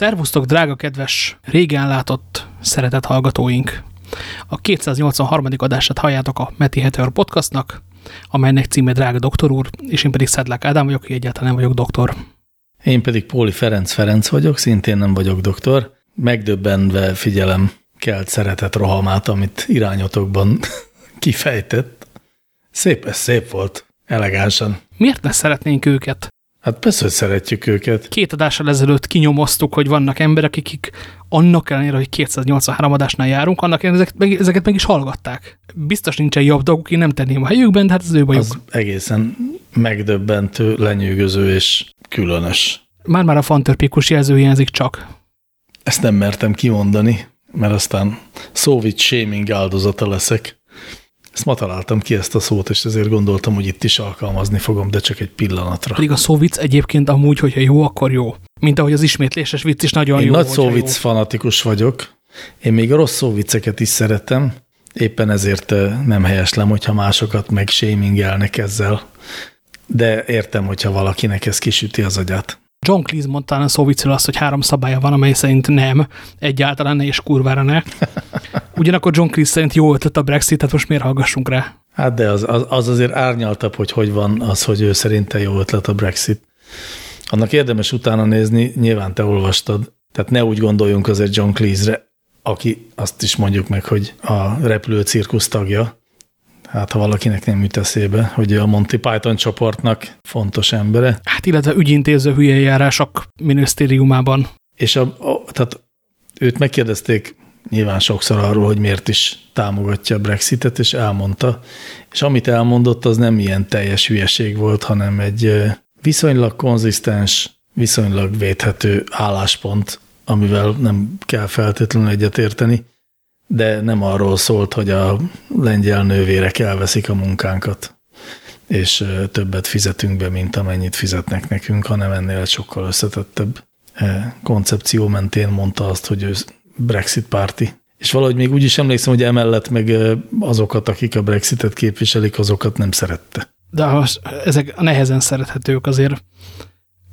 Szervusztok, drága kedves, régen látott, szeretett hallgatóink! A 283. adását halljátok a Meti Heteor podcastnak, amelynek címe Drága doktor úr, és én pedig Szedlák Ádám vagyok, aki egyáltalán nem vagyok doktor. Én pedig Póli Ferenc Ferenc vagyok, szintén nem vagyok doktor. Megdöbbenve figyelem kelt szeretet rohamát, amit irányotokban kifejtett. Szép, ez szép volt, elegánsan. Miért ne szeretnénk őket? Hát persze, hogy szeretjük őket. Két adással ezelőtt kinyomoztuk, hogy vannak emberek, akik annak ellenére, hogy 283 adásnál járunk, annak ellenére ezeket meg, ezeket meg is hallgatták. Biztos nincsen jobb dolguk, én nem tenném a helyükben, de hát ez ő bajuk. Az egészen megdöbbentő, lenyűgöző és különös. Már-már a fantörpikus jelző hiányzik csak. Ezt nem mertem kimondani, mert aztán szóvit shaming áldozata leszek. Ezt ma találtam ki ezt a szót, és ezért gondoltam, hogy itt is alkalmazni fogom, de csak egy pillanatra. Pedig a szóvic egyébként amúgy, hogyha jó, akkor jó. Mint ahogy az ismétléses vicc is nagyon Én jó. nagy szóvic jó. fanatikus vagyok. Én még a rossz szóviceket is szeretem, éppen ezért nem helyeslem, hogyha másokat meg shamingelnek ezzel. De értem, hogyha valakinek ez kisüti az agyát. John Cleese mondta a szóvicről azt, hogy három szabálya van, amely szerint nem, egyáltalán ne és kurvára ne. Ugyanakkor John Cleese szerint jó ötlet a Brexit, tehát most miért hallgassunk rá? Hát de az, az, az azért árnyaltabb, hogy hogy van az, hogy ő szerinte jó ötlet a Brexit. Annak érdemes utána nézni, nyilván te olvastad, tehát ne úgy gondoljunk azért John Cleese-re, aki azt is mondjuk meg, hogy a repülő cirkusz tagja, hát ha valakinek nem jut eszébe, hogy a Monty Python csoportnak fontos embere. Hát illetve ügyintéző hülye járások minisztériumában. És a, a, tehát őt megkérdezték nyilván sokszor arról, hogy miért is támogatja a Brexitet, és elmondta. És amit elmondott, az nem ilyen teljes hülyeség volt, hanem egy viszonylag konzisztens, viszonylag védhető álláspont, amivel nem kell feltétlenül egyetérteni, de nem arról szólt, hogy a lengyel nővérek elveszik a munkánkat, és többet fizetünk be, mint amennyit fizetnek nekünk, hanem ennél sokkal összetettebb koncepció mentén mondta azt, hogy ő Brexit párti. És valahogy még úgy is emlékszem, hogy emellett meg azokat, akik a Brexitet képviselik, azokat nem szerette. De az, ezek nehezen szerethetők azért.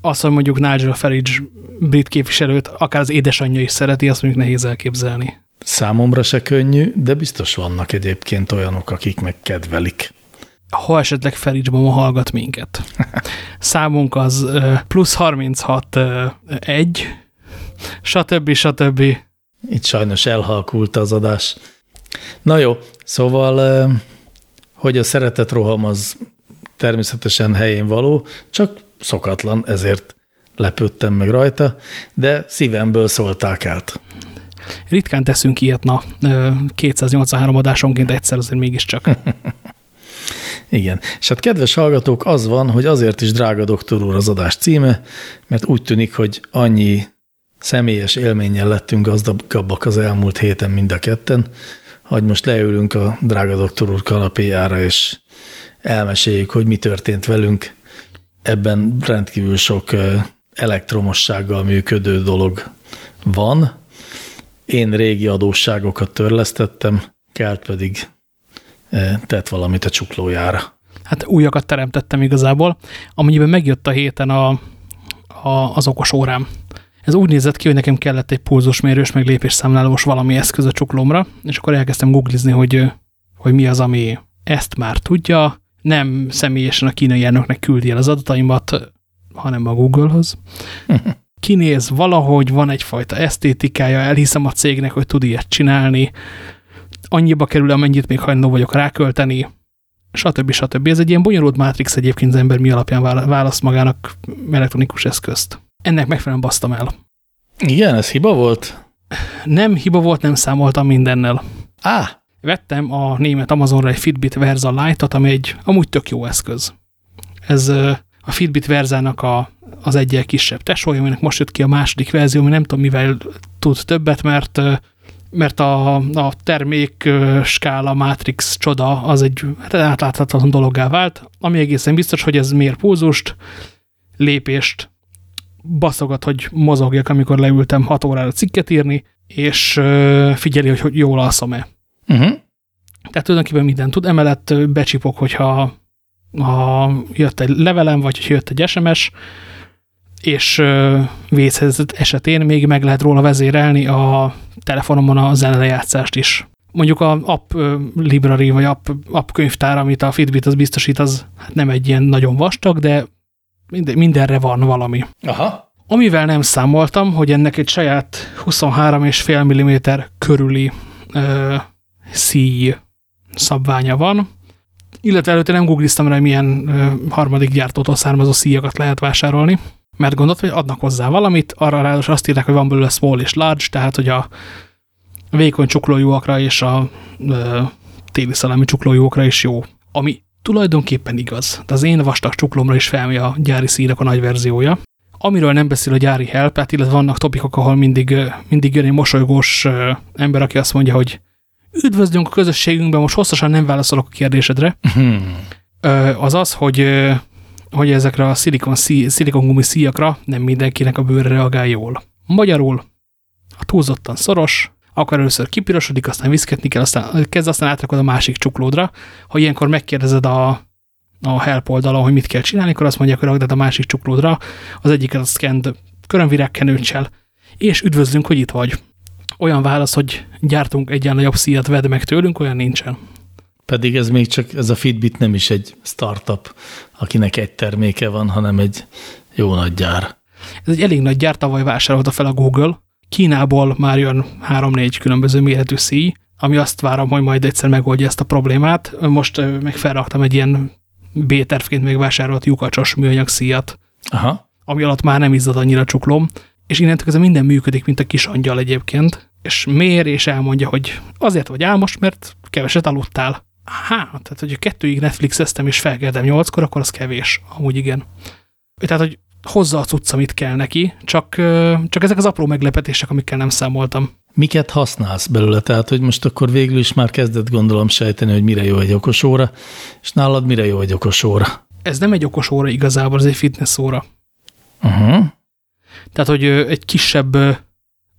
Azt, hogy mondjuk Nigel Farage brit képviselőt, akár az édesanyja is szereti, azt mondjuk nehéz elképzelni. Számomra se könnyű, de biztos vannak egyébként olyanok, akik meg kedvelik. Ha esetleg Farage ma hallgat minket. Számunk az plusz 36 1, stb. stb. Itt sajnos elhalkult az adás. Na jó, szóval, hogy a szeretet roham az természetesen helyén való, csak szokatlan, ezért lepődtem meg rajta, de szívemből szólták át. Ritkán teszünk ilyet, na, 283 adásonként egyszer azért mégiscsak. Igen. És hát kedves hallgatók, az van, hogy azért is drága doktor úr az adás címe, mert úgy tűnik, hogy annyi személyes élménnyel lettünk gazdagabbak az elmúlt héten mind a ketten, hogy most leülünk a drága doktor úr kanapéjára, és elmeséljük, hogy mi történt velünk. Ebben rendkívül sok elektromossággal működő dolog van. Én régi adósságokat törlesztettem, Kelt pedig tett valamit a csuklójára. Hát újakat teremtettem igazából, amennyiben megjött a héten a, a, az okos órám. Ez úgy nézett ki, hogy nekem kellett egy pulzusmérős, meg lépésszámlálós valami eszköz a csuklómra, és akkor elkezdtem googlizni, hogy, hogy mi az, ami ezt már tudja. Nem személyesen a kínai elnöknek küldi el az adataimat, hanem a Google-hoz. Kinéz valahogy, van egyfajta esztétikája, elhiszem a cégnek, hogy tud ilyet csinálni, annyiba kerül, amennyit még hajlandó vagyok rákölteni, stb. stb. Ez egy ilyen bonyolult mátrix egyébként az ember mi alapján választ magának elektronikus eszközt ennek megfelelően basztam el. Igen, ez hiba volt? Nem hiba volt, nem számoltam mindennel. Á! Vettem a német Amazonra egy Fitbit Versa Lite-ot, ami egy amúgy tök jó eszköz. Ez a Fitbit Verzának a, az egyel kisebb tesója, aminek most jött ki a második verzió, ami nem tudom mivel tud többet, mert mert a, a termék skála Matrix csoda az egy hát átláthatatlan dologgá vált, ami egészen biztos, hogy ez mér pulzust, lépést, baszogat, hogy mozogjak, amikor leültem 6 órára cikket írni, és figyeli, hogy, hogy jól alszom-e. Uh -huh. Tehát tulajdonképpen mindent tud. Emellett becsipok, hogyha ha jött egy levelem, vagy hogy jött egy SMS, és vészhelyzet esetén még meg lehet róla vezérelni a telefonomon a zenelejátszást is. Mondjuk a app library, vagy app, app könyvtár, amit a Fitbit az biztosít, az hát nem egy ilyen nagyon vastag, de mindenre van valami. Aha. Amivel nem számoltam, hogy ennek egy saját 23,5 mm körüli ö, szíj szabványa van, illetve előtte nem googliztam rá, hogy milyen ö, harmadik gyártótól származó szíjakat lehet vásárolni, mert gondolt, hogy adnak hozzá valamit, arra ráadásul azt írják, hogy van belőle small és large, tehát hogy a vékony csuklójúakra és a ö, téli szalámi csuklójúakra is jó. Ami tulajdonképpen igaz. De az én vastag csuklomra is felmi a gyári színek a nagy verziója. Amiről nem beszél a gyári help, hát illetve vannak topikok, ahol mindig, mindig jön egy mosolygós ember, aki azt mondja, hogy üdvözlünk a közösségünkben, most hosszasan nem válaszolok a kérdésedre. Hmm. Az az, hogy, hogy ezekre a szilikon, szí, szilikongumi szíjakra nem mindenkinek a bőre reagál jól. Magyarul a túlzottan szoros, akkor először kipirosodik, aztán viszketni kell, aztán kezd, aztán átrakod a másik csuklódra. Ha ilyenkor megkérdezed a, a help oldalon, hogy mit kell csinálni, akkor azt mondják, hogy rakd a másik csuklódra, az egyiket a scanned körömvirágkenőcsel, és üdvözlünk, hogy itt vagy. Olyan válasz, hogy gyártunk egyen nagyobb szíjat, vedd meg tőlünk, olyan nincsen. Pedig ez még csak, ez a Fitbit nem is egy startup, akinek egy terméke van, hanem egy jó nagy gyár. Ez egy elég nagy gyár, tavaly vásárolta fel a Google, Kínából már jön 3-4 különböző méretű szíj, ami azt várom, hogy majd egyszer megoldja ezt a problémát. Most meg felraktam egy ilyen B-tervként még vásárolt lyukacsos műanyag szíjat, Aha. ami alatt már nem izzad annyira csuklom, és innentől kezdve minden működik, mint a kis angyal egyébként, és mér, és elmondja, hogy azért vagy álmos, mert keveset aludtál. Há, tehát, hogy kettőig Netflixeztem és felkeltem nyolckor, akkor az kevés. Amúgy igen. Tehát, hogy hozza a cucc, amit kell neki, csak, csak ezek az apró meglepetések, amikkel nem számoltam. Miket használsz belőle? Tehát, hogy most akkor végül is már kezdett gondolom sejteni, hogy mire jó egy okos óra, és nálad mire jó egy okos óra? Ez nem egy okos óra igazából, ez egy fitness óra. Uh -huh. Tehát, hogy egy kisebb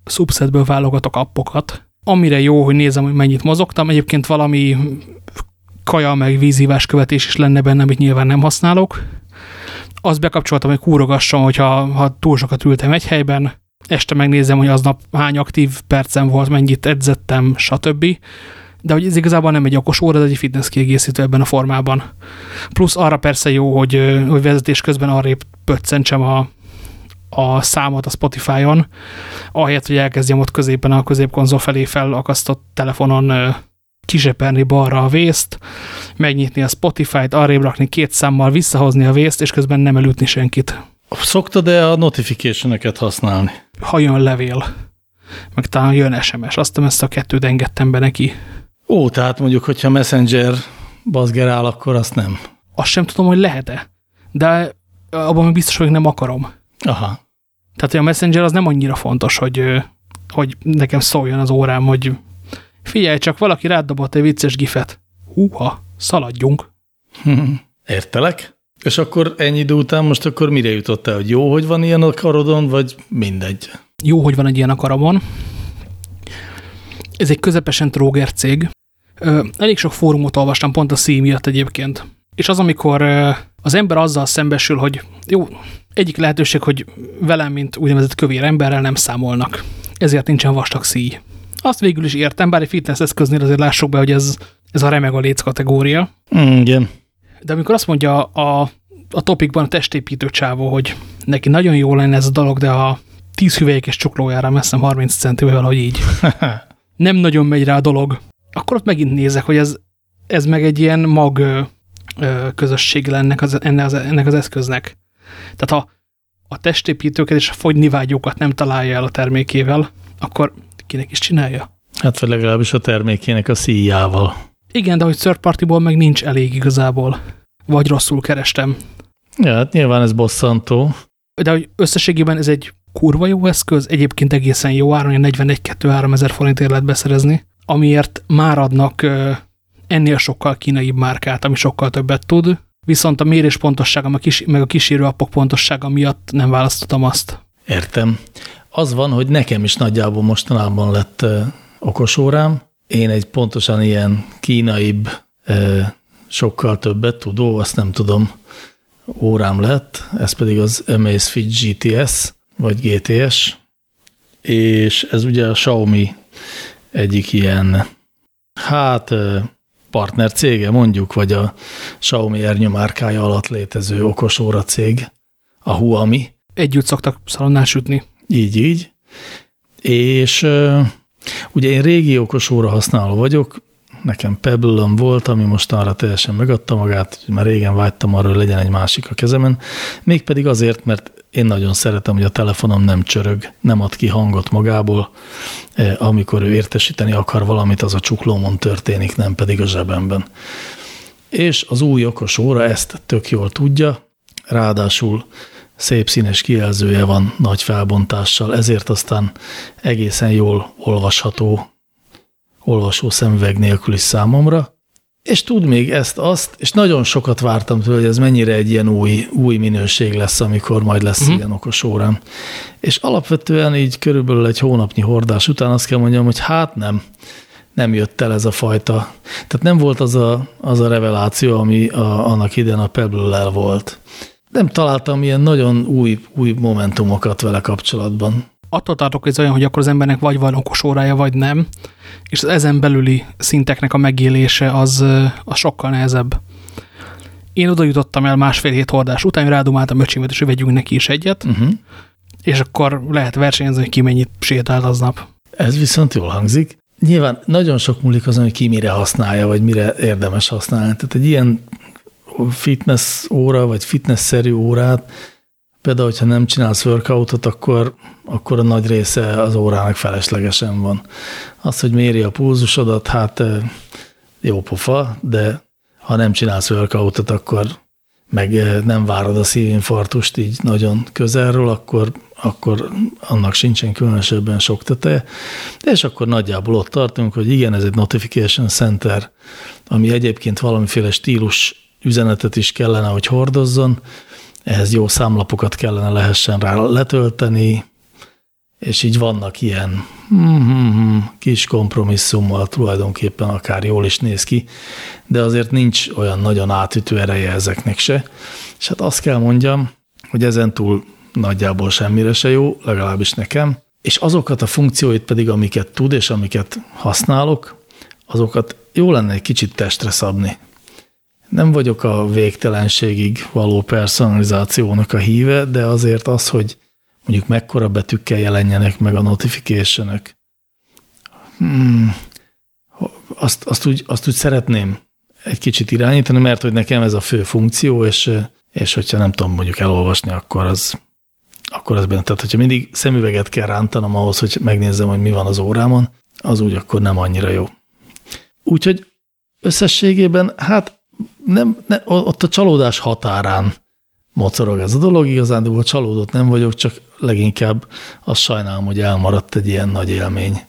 subsetből válogatok appokat, amire jó, hogy nézem, hogy mennyit mozogtam. Egyébként valami kaja meg vízívás követés is lenne benne, amit nyilván nem használok azt bekapcsoltam, hogy kúrogassam, hogyha ha túl sokat ültem egy helyben, este megnézem, hogy aznap hány aktív percem volt, mennyit edzettem, stb. De hogy ez igazából nem egy okos óra, ez egy fitness kiegészítő ebben a formában. Plusz arra persze jó, hogy, hogy vezetés közben arrébb pöccentsem a, a számot a Spotify-on, ahelyett, hogy elkezdjem ott középen a középkonzol felé felakasztott telefonon kiseperni balra a vészt, megnyitni a Spotify-t, arrébb rakni két számmal, visszahozni a vészt, és közben nem elütni senkit. Szoktad-e a notification használni? Ha jön levél, meg talán jön SMS, azt ezt a kettőt engedtem be neki. Ó, tehát mondjuk, hogyha Messenger bazgerál, akkor azt nem. Azt sem tudom, hogy lehet-e, de abban biztos, hogy nem akarom. Aha. Tehát, hogy a Messenger az nem annyira fontos, hogy, hogy nekem szóljon az órám, hogy Figyelj csak, valaki rádobott egy vicces gifet. Húha, szaladjunk. Értelek? És akkor ennyi idő után most akkor mire jutottál, hogy jó, hogy van ilyen a karodon, vagy mindegy? Jó, hogy van egy ilyen a karamon. Ez egy közepesen tróger cég. Elég sok fórumot olvastam pont a szín miatt egyébként. És az, amikor az ember azzal szembesül, hogy jó, egyik lehetőség, hogy velem, mint úgynevezett kövér emberrel nem számolnak. Ezért nincsen vastag szíj. Azt végül is értem, bár egy fitness eszköznél azért lássuk be, hogy ez, ez a remeg a léc kategória. Mm, igen. De amikor azt mondja a, a topikban a testépítő csávó, hogy neki nagyon jó lenne ez a dolog, de a 10 hüvelyekes csuklójára messzem 30 centivel, hogy így nem nagyon megy rá a dolog, akkor ott megint nézek, hogy ez, ez meg egy ilyen mag közösség lennek az, ennek, az, ennek az eszköznek. Tehát ha a testépítőket és a fogynivágyókat nem találja el a termékével, akkor kinek is csinálja. Hát vagy legalábbis a termékének a szíjával. Igen, de hogy third partyból meg nincs elég igazából. Vagy rosszul kerestem. Ja, hát nyilván ez bosszantó. De hogy összességében ez egy kurva jó eszköz, egyébként egészen jó áron, 41-2-3 ezer forintért lehet beszerezni, amiért már adnak ennél sokkal kínaibb márkát, ami sokkal többet tud, viszont a mérés pontossága, meg a kísérő appok pontossága miatt nem választottam azt. Értem. Az van, hogy nekem is nagyjából mostanában lett okosórám. Én egy pontosan ilyen kínaibb, sokkal többet tudó, azt nem tudom, órám lett, ez pedig az Amazfit GTS, vagy GTS, és ez ugye a Xiaomi egyik ilyen, hát partner cége mondjuk, vagy a Xiaomi ernyőmárkája alatt létező okos óra cég, a Huami. Együtt szoktak szalonnál sütni. Így, így. És ugye én régi okos óra használó vagyok, nekem pebble volt, ami most arra teljesen megadta magát, már régen vágytam arra, hogy legyen egy másik a kezemen, mégpedig azért, mert én nagyon szeretem, hogy a telefonom nem csörög, nem ad ki hangot magából, e, amikor ő értesíteni akar valamit, az a csuklómon történik, nem pedig a zsebemben. És az új okos óra ezt tök jól tudja, ráadásul szép színes kijelzője van nagy felbontással, ezért aztán egészen jól olvasható olvasó szemüveg nélkül is számomra, és tud még ezt-azt, és nagyon sokat vártam tőle, hogy ez mennyire egy ilyen új, új minőség lesz, amikor majd lesz uh-huh. ilyen okos órám. És alapvetően így körülbelül egy hónapnyi hordás után azt kell mondjam, hogy hát nem, nem jött el ez a fajta. Tehát nem volt az a, az a reveláció, ami a, annak idején a pebble volt. Nem találtam ilyen nagyon új, új momentumokat vele kapcsolatban attól tartok, hogy ez olyan, hogy akkor az embernek vagy van okos órája, vagy nem, és az ezen belüli szinteknek a megélése az, az sokkal nehezebb. Én oda jutottam el másfél hét hordás után, rádumáltam öcsémet, és vegyünk neki is egyet, uh -huh. és akkor lehet versenyezni, hogy ki mennyit sétált aznap. Ez viszont jól hangzik. Nyilván nagyon sok múlik azon, hogy ki mire használja, vagy mire érdemes használni. Tehát egy ilyen fitness óra, vagy fitness-szerű órát Például, hogyha nem csinálsz workoutot, akkor, akkor a nagy része az órának feleslegesen van. Az, hogy méri a pulzusodat, hát jó pofa, de ha nem csinálsz workoutot, akkor meg nem várod a szívinfarktust így nagyon közelről, akkor, akkor annak sincsen különösebben sok teteje. És akkor nagyjából ott tartunk, hogy igen, ez egy notification center, ami egyébként valamiféle stílus üzenetet is kellene, hogy hordozzon, ehhez jó számlapokat kellene lehessen rá letölteni, és így vannak ilyen mm-hmm, kis kompromisszummal tulajdonképpen akár jól is néz ki, de azért nincs olyan nagyon átütő ereje ezeknek se. És hát azt kell mondjam, hogy ezen túl nagyjából semmire se jó, legalábbis nekem, és azokat a funkcióit pedig, amiket tud és amiket használok, azokat jó lenne egy kicsit testre szabni. Nem vagyok a végtelenségig való personalizációnak a híve, de azért az, hogy mondjuk mekkora betűkkel jelenjenek meg a notification -ök. Hmm, azt, azt, úgy, azt úgy szeretném egy kicsit irányítani, mert hogy nekem ez a fő funkció, és, és hogyha nem tudom mondjuk elolvasni, akkor az, akkor az benne. Tehát, hogyha mindig szemüveget kell rántanom ahhoz, hogy megnézzem, hogy mi van az órámon, az úgy akkor nem annyira jó. Úgyhogy összességében, hát nem, ne, ott a csalódás határán mocorog ez a dolog, igazán csalódott nem vagyok, csak leginkább azt sajnálom, hogy elmaradt egy ilyen nagy élmény,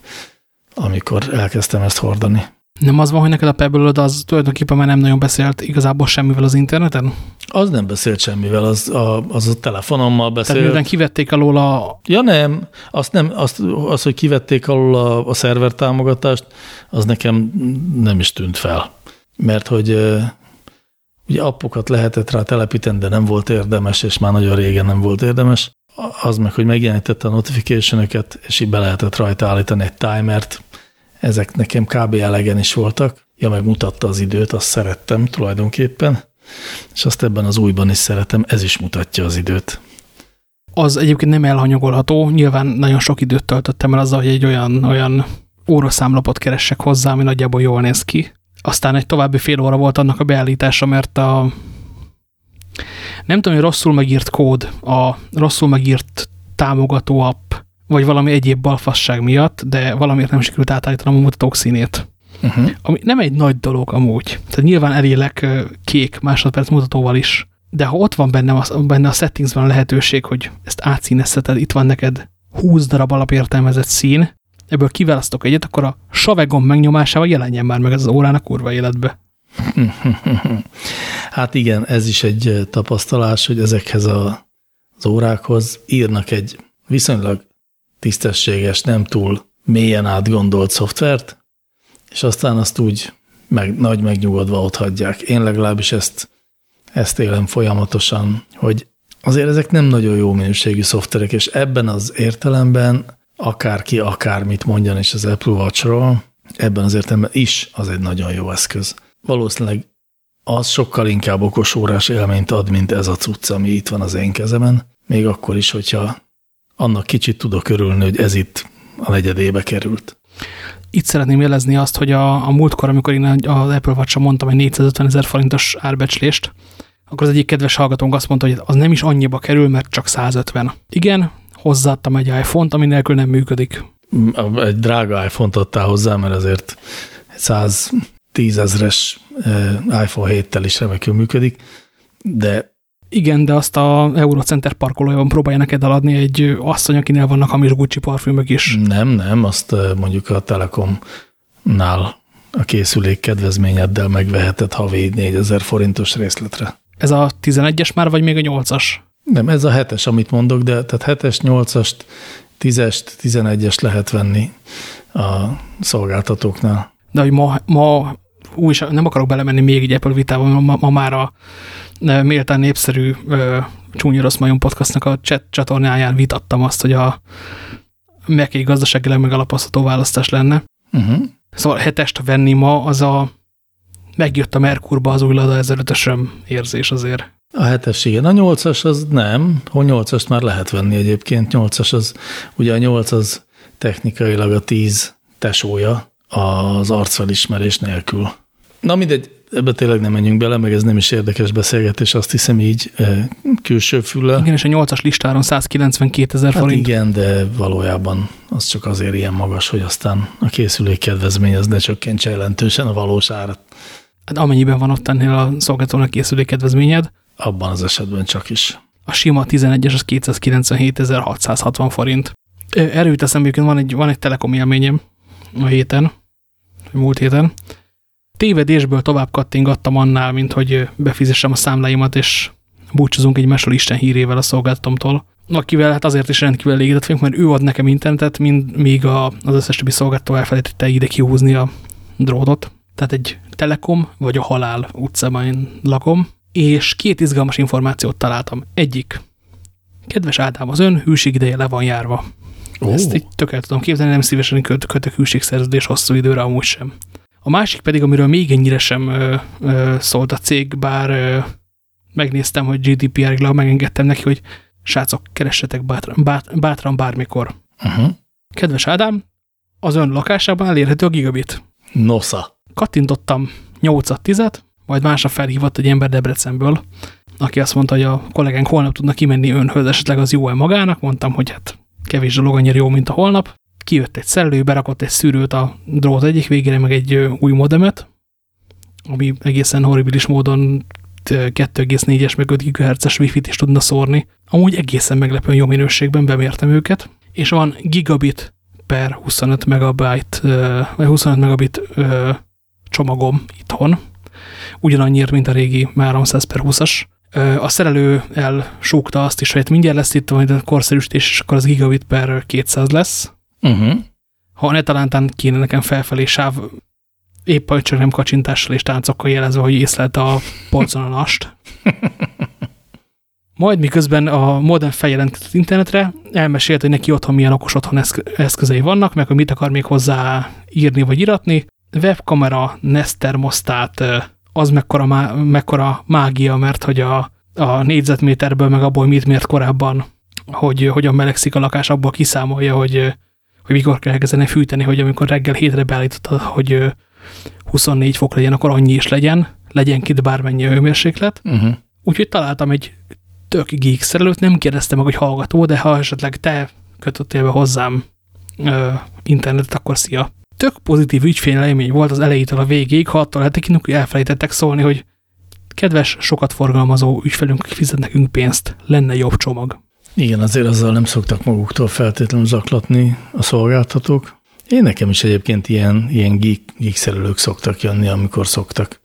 amikor elkezdtem ezt hordani. Nem az van, hogy neked a pebble az tulajdonképpen már nem nagyon beszélt igazából semmivel az interneten? Az nem beszélt semmivel, az a, az a telefonommal beszélt. Tehát miután kivették alól a... Ja nem, azt nem, azt, az, hogy kivették alól a, a szerver támogatást, az nekem nem is tűnt fel. Mert hogy Ugye appokat lehetett rá telepíteni, de nem volt érdemes, és már nagyon régen nem volt érdemes. Az meg, hogy megjelenítette a notification és így be lehetett rajta állítani egy timert. Ezek nekem kb. elegen is voltak. Ja, meg mutatta az időt, azt szerettem tulajdonképpen, és azt ebben az újban is szeretem, ez is mutatja az időt. Az egyébként nem elhanyagolható, nyilván nagyon sok időt töltöttem el azzal, hogy egy olyan, olyan óraszámlapot keressek hozzá, ami nagyjából jól néz ki. Aztán egy további fél óra volt annak a beállítása, mert a nem tudom, hogy rosszul megírt kód, a rosszul megírt támogató app, vagy valami egyéb balfasság miatt, de valamiért nem sikerült átállítanom a mutatók színét. Uh -huh. Ami nem egy nagy dolog amúgy. Tehát nyilván elélek kék másodperc mutatóval is, de ha ott van benne a, benne a settingsben a lehetőség, hogy ezt átszínezheted, itt van neked 20 darab alapértelmezett szín, ebből kiválasztok egyet, akkor a savegom megnyomásával jelenjen már meg ez az órán a kurva életbe. Hát igen, ez is egy tapasztalás, hogy ezekhez a, az órákhoz írnak egy viszonylag tisztességes, nem túl mélyen átgondolt szoftvert, és aztán azt úgy meg, nagy megnyugodva ott hagyják. Én legalábbis ezt ezt élem folyamatosan, hogy azért ezek nem nagyon jó minőségű szoftverek, és ebben az értelemben akárki akármit mondjan is az Apple Watch-ról, ebben az értelemben is az egy nagyon jó eszköz. Valószínűleg az sokkal inkább okos órás élményt ad, mint ez a cucc, ami itt van az én kezemen, még akkor is, hogyha annak kicsit tudok örülni, hogy ez itt a negyedébe került. Itt szeretném jelezni azt, hogy a, a múltkor, amikor én az Apple watch mondtam egy 450 ezer forintos árbecslést, akkor az egyik kedves hallgatónk azt mondta, hogy az nem is annyiba kerül, mert csak 150. Igen, hozzáadtam egy iPhone-t, ami nélkül nem működik. Egy drága iPhone-t adtál hozzá, mert azért 110 ezres eh, iPhone 7-tel is remekül működik, de igen, de azt a Eurocenter parkolójában próbálja neked eladni egy asszony, akinél vannak hamis Gucci parfümök is. Nem, nem, azt eh, mondjuk a Telekomnál a készülék kedvezményeddel megveheted havi 4000 forintos részletre. Ez a 11-es már, vagy még a 8-as? Nem, ez a 7-es, amit mondok, de tehát 7-es, 8-ast, 10-est, 11-es lehet venni a szolgáltatóknál. De hogy ma, ma új, nem akarok belemenni még egy Apple vitába, ma, ma már a méltán népszerű Csúnya Rossz Majom podcastnak a chat csatornáján vitattam azt, hogy a Mac gazdaságilag megalapozható választás lenne. Uh -huh. Szóval hetest venni ma, az a megjött a Merkurba az új Lada 1005-ösöm érzés azért. A hetes igen, a nyolcas az nem, hogy nyolcast már lehet venni egyébként, nyolcas az, ugye a nyolc az technikailag a tíz tesója az arcfelismerés nélkül. Na mindegy, ebbe tényleg nem menjünk bele, meg ez nem is érdekes beszélgetés, azt hiszem így e, külső füllel. Igen, és a nyolcas listáron 192 ezer hát forint. igen, de valójában az csak azért ilyen magas, hogy aztán a készülék kedvezmény az ne csökkentse jelentősen a valós árat. Hát amennyiben van ott ennél a szolgáltatónak készülék kedvezményed. Abban az esetben csak is. A sima 11-es az 297.660 forint. Erről jut eszembe, van egy, van egy telekom élményem a héten, múlt héten. Tévedésből tovább kattingattam annál, mint hogy befizessem a számláimat, és búcsúzunk egy mesol Isten hírével a szolgáltatomtól, akivel hát azért is rendkívül elégedett vagyok, mert ő ad nekem internetet, mind, míg a, az összes többi szolgáltató elfelejtette ide kihúzni a drótot. Tehát egy Telekom vagy a Halál utcában én lakom, és két izgalmas információt találtam. Egyik, kedves Ádám, az ön hűségideje le van járva. Oh. Ezt így tökéletesen tudom képzelni, nem szívesen köt, kötök hűségszerződés hosszú időre, amúgy sem. A másik pedig, amiről még ennyire sem ö, ö, szólt a cég, bár ö, megnéztem, hogy GDPR-ig megengedtem neki, hogy srácok, keressetek bátran, bát, bátran bármikor. Uh -huh. Kedves Ádám, az ön lakásában elérhető a gigabit. Nosza. Kattintottam 8 10 majd másnap felhívott egy ember Debrecenből, aki azt mondta, hogy a kollégánk holnap tudna kimenni önhöz, esetleg az jó-e magának. Mondtam, hogy hát kevés dolog annyira jó, mint a holnap. Kijött egy szerelő, berakott egy szűrőt a drót egyik végére, meg egy új modemet, ami egészen horribilis módon 2,4-es meg 5 GHz-es Wi-Fi-t is tudna szórni. Amúgy egészen meglepően jó minőségben bemértem őket. És van gigabit per 25 megabyte, vagy 25 megabit csomagom itthon, ugyanannyiért, mint a régi 300 per 20-as. A szerelő elsúgta azt is, hogy hát mindjárt lesz itt majd a korszerűsítés, és akkor az gigabit per 200 lesz. Uh -huh. Ha netalántán kéne nekem felfelé sáv, épp a csak nem kacsintással és táncokkal jelezve, hogy észlelte a polcon a nast. Majd miközben a modern feljelentkezett internetre, elmesélt, hogy neki otthon milyen okos otthon eszközei vannak, meg hogy mit akar még hozzá írni vagy iratni. Webkamera, Nest termosztát, az mekkora, má, mekkora mágia, mert hogy a, a négyzetméterből, meg abból mit mért korábban, hogy hogyan melegszik a lakás, abból kiszámolja, hogy, hogy mikor kell elkezdeni fűteni, hogy amikor reggel hétre beállította, hogy 24 fok legyen, akkor annyi is legyen, legyen kit bármennyi a hőmérséklet. Uh -huh. Úgyhogy találtam egy tök geek szerelőt, nem kérdeztem meg, hogy hallgató, de ha esetleg te kötöttél be hozzám ö, internetet, akkor szia tök pozitív ügyfélelmény volt az elejétől a végéig, ha attól eltekintünk, hogy elfelejtettek szólni, hogy kedves, sokat forgalmazó ügyfelünk, fizet nekünk pénzt, lenne jobb csomag. Igen, azért azzal nem szoktak maguktól feltétlenül zaklatni a szolgáltatók. Én nekem is egyébként ilyen, ilyen geek, geek szoktak jönni, amikor szoktak.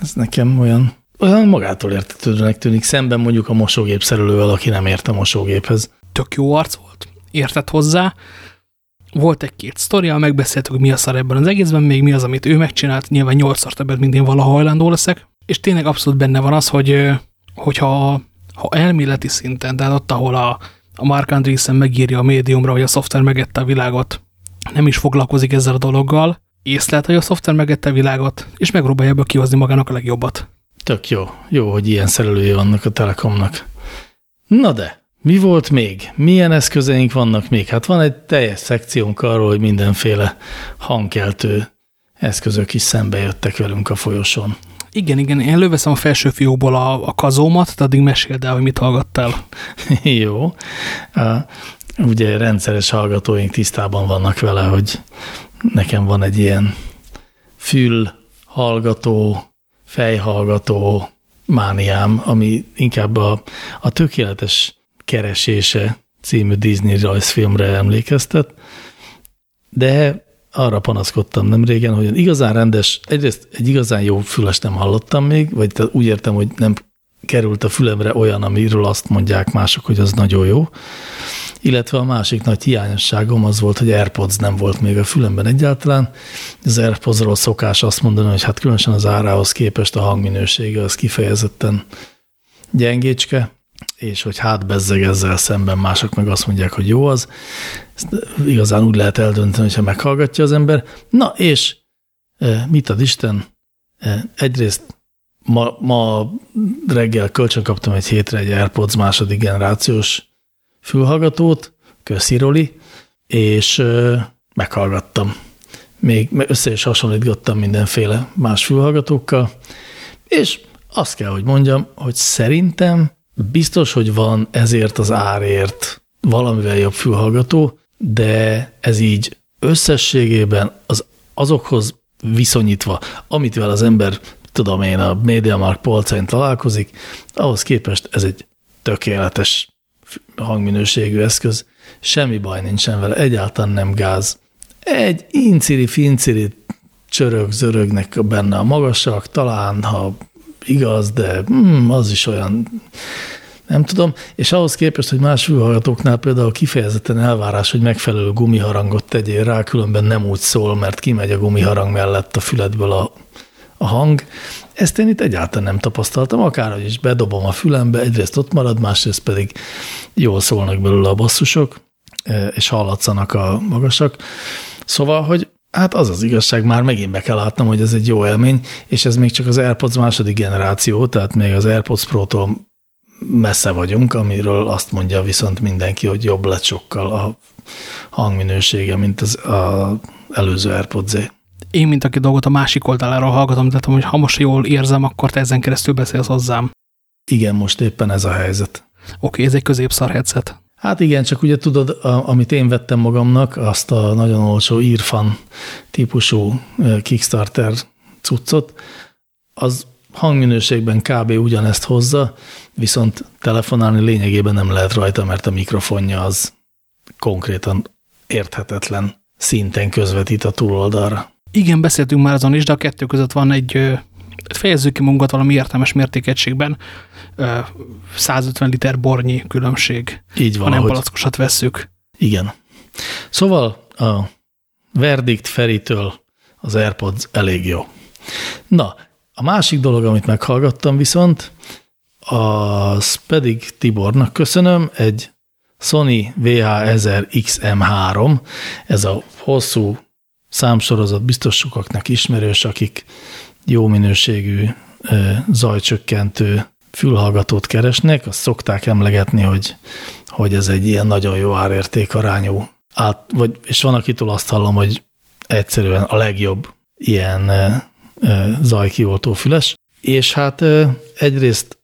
Ez nekem olyan, olyan magától értetődőnek tűnik, szemben mondjuk a mosógép szerelővel, aki nem ért a mosógéphez. Tök jó arc volt, értett hozzá, volt egy-két sztoria, megbeszéltük, hogy mi a szar ebben az egészben, még mi az, amit ő megcsinált, nyilván nyolcszor többet, mint én valaha hajlandó leszek, És tényleg abszolút benne van az, hogy hogyha ha elméleti szinten, tehát ott, ahol a, a Mark Andreessen megírja a médiumra, hogy a szoftver megette a világot, nem is foglalkozik ezzel a dologgal, észlelt, hogy a szoftver megette a világot, és megpróbálja ebből kihozni magának a legjobbat. Tök jó. Jó, hogy ilyen szerelője vannak a Telekomnak. Na de, mi volt még? Milyen eszközeink vannak még? Hát van egy teljes szekciónk arról, hogy mindenféle hangkeltő eszközök is szembe jöttek velünk a folyosón. Igen, igen, én előveszem a felső fiókból a, a kazómat, tehát addig meséld el, hogy mit hallgattál. Jó. Uh, ugye rendszeres hallgatóink tisztában vannak vele, hogy nekem van egy ilyen fülhallgató, fejhallgató mániám, ami inkább a, a tökéletes keresése című Disney rajzfilmre emlékeztet, de arra panaszkodtam nem régen, hogy igazán rendes, egyrészt egy igazán jó füles nem hallottam még, vagy úgy értem, hogy nem került a fülemre olyan, amiről azt mondják mások, hogy az nagyon jó. Illetve a másik nagy hiányosságom az volt, hogy AirPods nem volt még a fülemben egyáltalán. Az AirPodsról szokás azt mondani, hogy hát különösen az árához képest a hangminősége az kifejezetten gyengécske, és hogy hát bezzeg ezzel szemben mások meg azt mondják, hogy jó az. Ezt igazán úgy lehet eldönteni, hogyha meghallgatja az ember. Na, és e, mit ad Isten? E, egyrészt ma, ma reggel kölcsön kaptam egy hétre egy AirPods második generációs fülhallgatót, köszi Roli, és e, meghallgattam. Még össze is hasonlítgattam mindenféle más fülhallgatókkal, és azt kell, hogy mondjam, hogy szerintem Biztos, hogy van ezért az árért valamivel jobb fülhallgató, de ez így összességében az, azokhoz viszonyítva, amitvel az ember, tudom én, a MediaMark polcain találkozik, ahhoz képest ez egy tökéletes hangminőségű eszköz, semmi baj nincsen vele, egyáltalán nem gáz. Egy inciri-finciri csörög-zörögnek benne a magasak, talán, ha igaz, de hmm, az is olyan, nem tudom, és ahhoz képest, hogy más fülhallgatóknál például kifejezetten elvárás, hogy megfelelő gumiharangot tegyél rá, különben nem úgy szól, mert kimegy a gumiharang mellett a füledből a, a hang. Ezt én itt egyáltalán nem tapasztaltam, akárhogy is bedobom a fülembe, egyrészt ott marad, másrészt pedig jól szólnak belőle a basszusok, e, és hallatszanak a magasak. Szóval, hogy Hát az az igazság, már megint be kell látnom, hogy ez egy jó élmény, és ez még csak az AirPods második generáció, tehát még az AirPods Pro-tól messze vagyunk, amiről azt mondja viszont mindenki, hogy jobb lett sokkal a hangminősége, mint az a előző AirPods -é. Én, mint aki dolgot a másik oldaláról hallgatom, tehát hogy ha most jól érzem, akkor te ezen keresztül beszélsz hozzám. Igen, most éppen ez a helyzet. Oké, okay, ez egy középszar headset. Hát igen, csak ugye tudod, amit én vettem magamnak, azt a nagyon olcsó írfan típusú Kickstarter cuccot, az hangminőségben kb. ugyanezt hozza, viszont telefonálni lényegében nem lehet rajta, mert a mikrofonja az konkrétan érthetetlen szinten közvetít a túloldalra. Igen, beszéltünk már azon is, de a kettő között van egy, fejezzük ki munkat valami értelmes mértékegységben, 150 liter bornyi különbség. Így van. Ha nem palackosat vesszük. Igen. Szóval a verdikt Feritől az AirPods elég jó. Na, a másik dolog, amit meghallgattam viszont, az pedig Tibornak köszönöm, egy Sony VH1000 XM3, ez a hosszú számsorozat biztos sokaknak ismerős, akik jó minőségű zajcsökkentő fülhallgatót keresnek, azt szokták emlegetni, hogy, hogy ez egy ilyen nagyon jó árérték arányú, át, vagy, és van, akitől azt hallom, hogy egyszerűen a legjobb ilyen e, e, zajkioltó füles, és hát egyrészt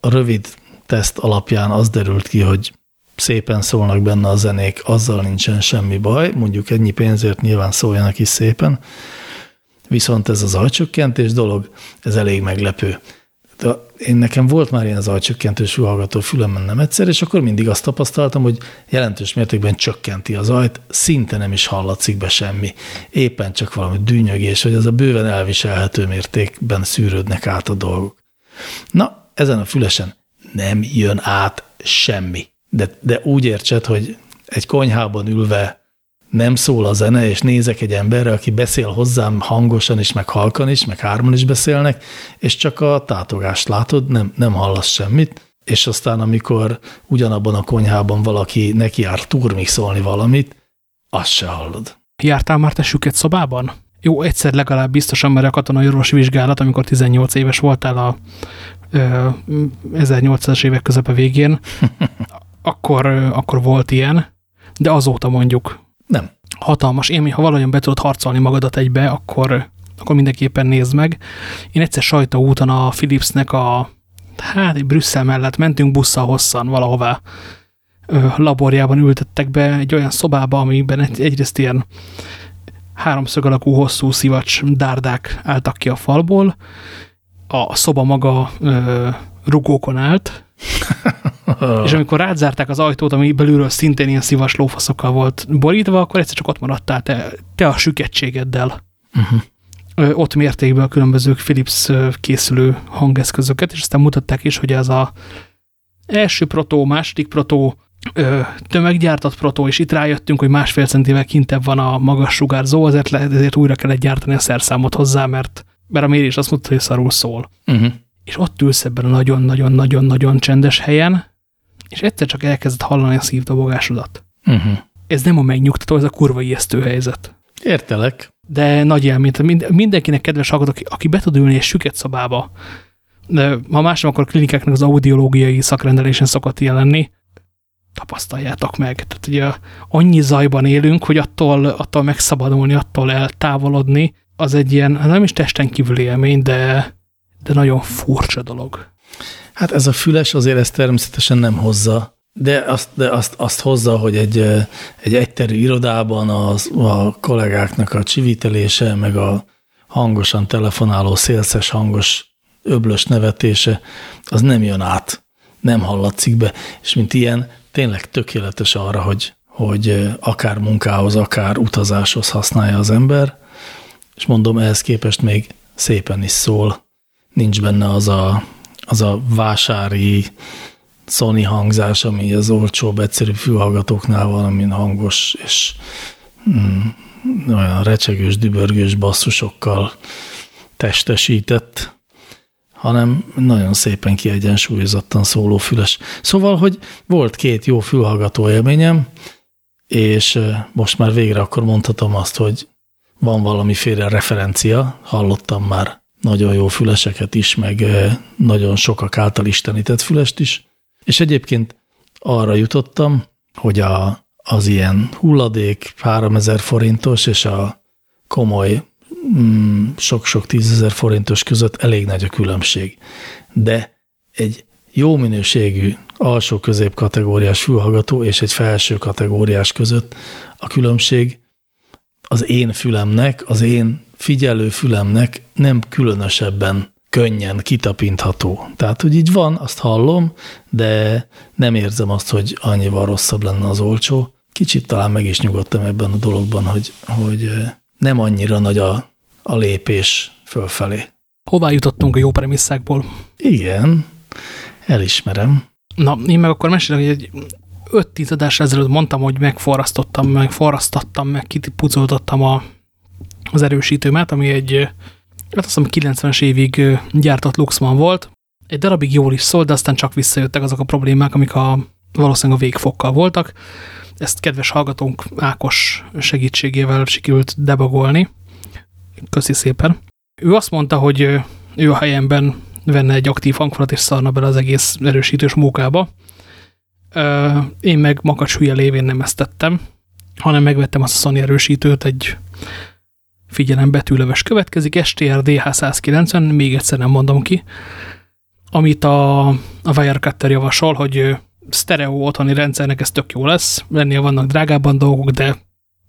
a rövid teszt alapján az derült ki, hogy szépen szólnak benne a zenék, azzal nincsen semmi baj, mondjuk ennyi pénzért nyilván szóljanak is szépen, viszont ez az zajcsökkentés dolog, ez elég meglepő. De én nekem volt már ilyen zajcsökkentős fülhallgató fülemben nem egyszer, és akkor mindig azt tapasztaltam, hogy jelentős mértékben csökkenti a zajt, szinte nem is hallatszik be semmi. Éppen csak valami dűnyögés, hogy az a bőven elviselhető mértékben szűrődnek át a dolgok. Na, ezen a fülesen nem jön át semmi. De, de úgy értsed, hogy egy konyhában ülve nem szól a zene, és nézek egy emberre, aki beszél hozzám hangosan is, meg halkan is, meg hárman is beszélnek, és csak a tátogást látod, nem, nem hallasz semmit, és aztán amikor ugyanabban a konyhában valaki neki jár turmixolni valamit, azt se hallod. Jártál már te süket szobában? Jó, egyszer legalább biztosan, mert a katonai orvosi vizsgálat, amikor 18 éves voltál a 1800-as évek közepe végén, akkor, akkor volt ilyen, de azóta mondjuk nem. Hatalmas élmény, ha valahogyan be tudod harcolni magadat egybe, akkor, akkor mindenképpen nézd meg. Én egyszer sajtóúton a Philipsnek a, hát Brüsszel mellett mentünk busszal hosszan valahová laborjában ültettek be egy olyan szobába, amiben egy, egyrészt ilyen háromszög alakú hosszú szivacs dárdák álltak ki a falból, a szoba maga ö, rugókon állt, és amikor rázárták az ajtót, ami belülről szintén ilyen szivas lófaszokkal volt borítva, akkor egyszer csak ott maradtál te, te a süketségeddel. Uh -huh. Ott mérték be a különböző Philips készülő hangeszközöket, és aztán mutatták is, hogy ez a első protó, második protó, tömeggyártott protó, és itt rájöttünk, hogy másfél centivel kintebb van a magas sugárzó, ezért, lehet, ezért újra kellett gyártani a szerszámot hozzá, mert, mert a mérés azt mondta, hogy szarul szól. Uh -huh. És ott ülsz ebben a nagyon-nagyon-nagyon-nagyon csendes helyen, és egyszer csak elkezdett hallani a szívdobogásodat. Uh -huh. Ez nem a megnyugtató, ez a kurva ijesztő helyzet. Értelek. De nagy élmény. Mind, mindenkinek kedves hallgató, aki, aki be tud ülni egy süket szobába, de ha más nem, akkor klinikáknak az audiológiai szakrendelésen szokott jelenni, tapasztaljátok meg. Tehát ugye annyi zajban élünk, hogy attól, attól megszabadulni, attól eltávolodni, az egy ilyen, nem is testen kívüli élmény, de, de nagyon furcsa dolog. Hát ez a füles azért ezt természetesen nem hozza, de azt, de azt, azt hozza, hogy egy, egy egyterű irodában az, a kollégáknak a csivitelése, meg a hangosan telefonáló szélszes hangos öblös nevetése, az nem jön át, nem hallatszik be, és mint ilyen tényleg tökéletes arra, hogy, hogy akár munkához, akár utazáshoz használja az ember, és mondom, ehhez képest még szépen is szól. Nincs benne az a az a vásári Sony hangzás, ami az olcsóbb, egyszerű fülhallgatóknál van, amin hangos és mm, olyan recsegős, dübörgős basszusokkal testesített, hanem nagyon szépen kiegyensúlyozottan szóló füles. Szóval, hogy volt két jó fülhallgató élményem, és most már végre akkor mondhatom azt, hogy van valamiféle referencia, hallottam már nagyon jó füleseket is, meg nagyon sokak által istenített fülest is. És egyébként arra jutottam, hogy a, az ilyen hulladék 3000 forintos és a komoly mm, sok-sok tízezer forintos között elég nagy a különbség. De egy jó minőségű alsó közép kategóriás fülhallgató és egy felső kategóriás között a különbség az én fülemnek, az én figyelő fülemnek nem különösebben könnyen kitapintható. Tehát, hogy így van, azt hallom, de nem érzem azt, hogy annyival rosszabb lenne az olcsó. Kicsit talán meg is nyugodtam ebben a dologban, hogy, hogy nem annyira nagy a, a lépés fölfelé. Hová jutottunk a jó premisszákból? Igen, elismerem. Na, én meg akkor mesélek, hogy egy 5-10 adásra ezelőtt mondtam, hogy megforrasztottam, megforrasztattam, meg kipucoltottam a az erősítőmet, ami egy, hát azt hiszem 90-es évig gyártott Luxman volt. Egy darabig jól is szólt, de aztán csak visszajöttek azok a problémák, amik a, valószínűleg a végfokkal voltak. Ezt kedves hallgatónk Ákos segítségével sikerült debagolni. Köszi szépen. Ő azt mondta, hogy ő a helyemben venne egy aktív hangfalat és szarna bele az egész erősítős mókába. Én meg makacs hülye lévén nem ezt tettem, hanem megvettem azt a Sony erősítőt, egy figyelem betűlöves következik, STR DH190, még egyszer nem mondom ki, amit a, a Wirecutter javasol, hogy sztereó otthoni rendszernek ez tök jó lesz, lennél vannak drágábban dolgok, de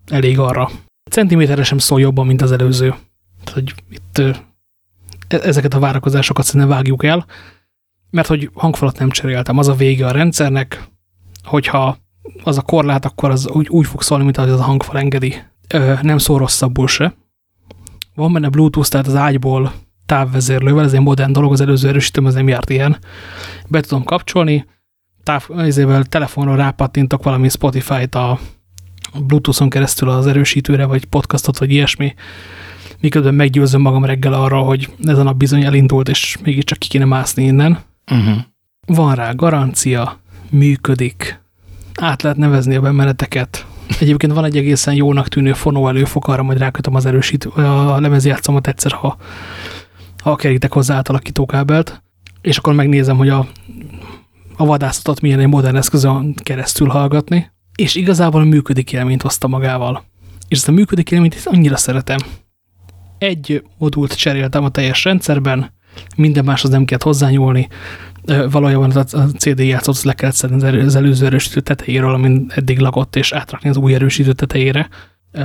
elég arra. Centiméterre sem szól jobban, mint az előző. Tehát, hogy itt e, ezeket a várakozásokat szerintem vágjuk el, mert hogy hangfalat nem cseréltem. Az a vége a rendszernek, hogyha az a korlát, akkor az úgy, úgy fog szólni, mint az a hangfal engedi. Ö, nem szól rosszabbul se. Van benne Bluetooth, tehát az ágyból távvezérlővel, ez egy modern dolog, az előző erősítőm az nem járt ilyen. Be tudom kapcsolni, táv, ezével telefonra rápattintok valami Spotify-t a, Bluetooth-on keresztül az erősítőre, vagy podcastot, vagy ilyesmi, miközben meggyőzöm magam reggel arra, hogy ez a nap bizony elindult, és mégiscsak ki kéne mászni innen. Uh -huh. Van rá garancia, működik, át lehet nevezni a bemeneteket. Egyébként van egy egészen jónak tűnő fonó előfok, arra majd rákötöm az erősítő, a lemezjátszomot egyszer, ha, ha kerítek hozzá átalakítókábelt, és akkor megnézem, hogy a, a vadászatot milyen egy modern eszközön keresztül hallgatni, és igazából a működik élményt hozta magával. És ezt a működik élményt annyira szeretem. Egy modult cseréltem a teljes rendszerben, minden máshoz nem kellett hozzányúlni, valójában a CD játszott, le kellett szedni az előző erősítő tetejéről, amin eddig lagott, és átrakni az új erősítő tetejére,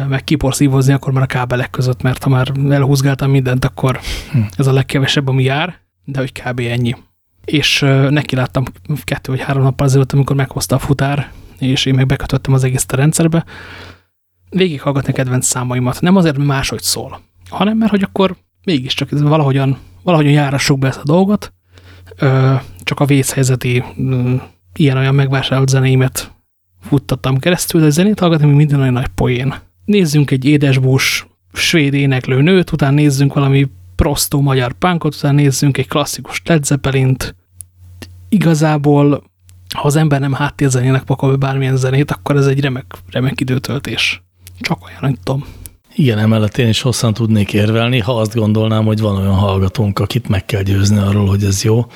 meg kiporszívozni akkor már a kábelek között, mert ha már elhúzgáltam mindent, akkor hm. ez a legkevesebb, ami jár, de hogy kb. ennyi. És neki láttam kettő vagy három nappal ezelőtt, amikor meghozta a futár, és én meg bekötöttem az egész a rendszerbe, végighallgatni kedvenc számaimat. Nem azért, mert máshogy szól, hanem mert hogy akkor mégiscsak ez valahogyan, valahogyan járassuk be ezt a dolgot, csak a vészhelyzeti ilyen-olyan megvásárolt zenéimet futtattam keresztül, de zenét hallgatni még minden olyan nagy poén. Nézzünk egy édesbús svéd éneklő nőt, utána nézzünk valami prostó magyar pánkot, utána nézzünk egy klasszikus Led Zeppelint. Igazából, ha az ember nem háttérzenének pakol be bármilyen zenét, akkor ez egy remek, remek időtöltés. Csak olyan, tudom. Igen, emellett én is hosszan tudnék érvelni, ha azt gondolnám, hogy van olyan hallgatónk, akit meg kell győzni arról, hogy ez jó.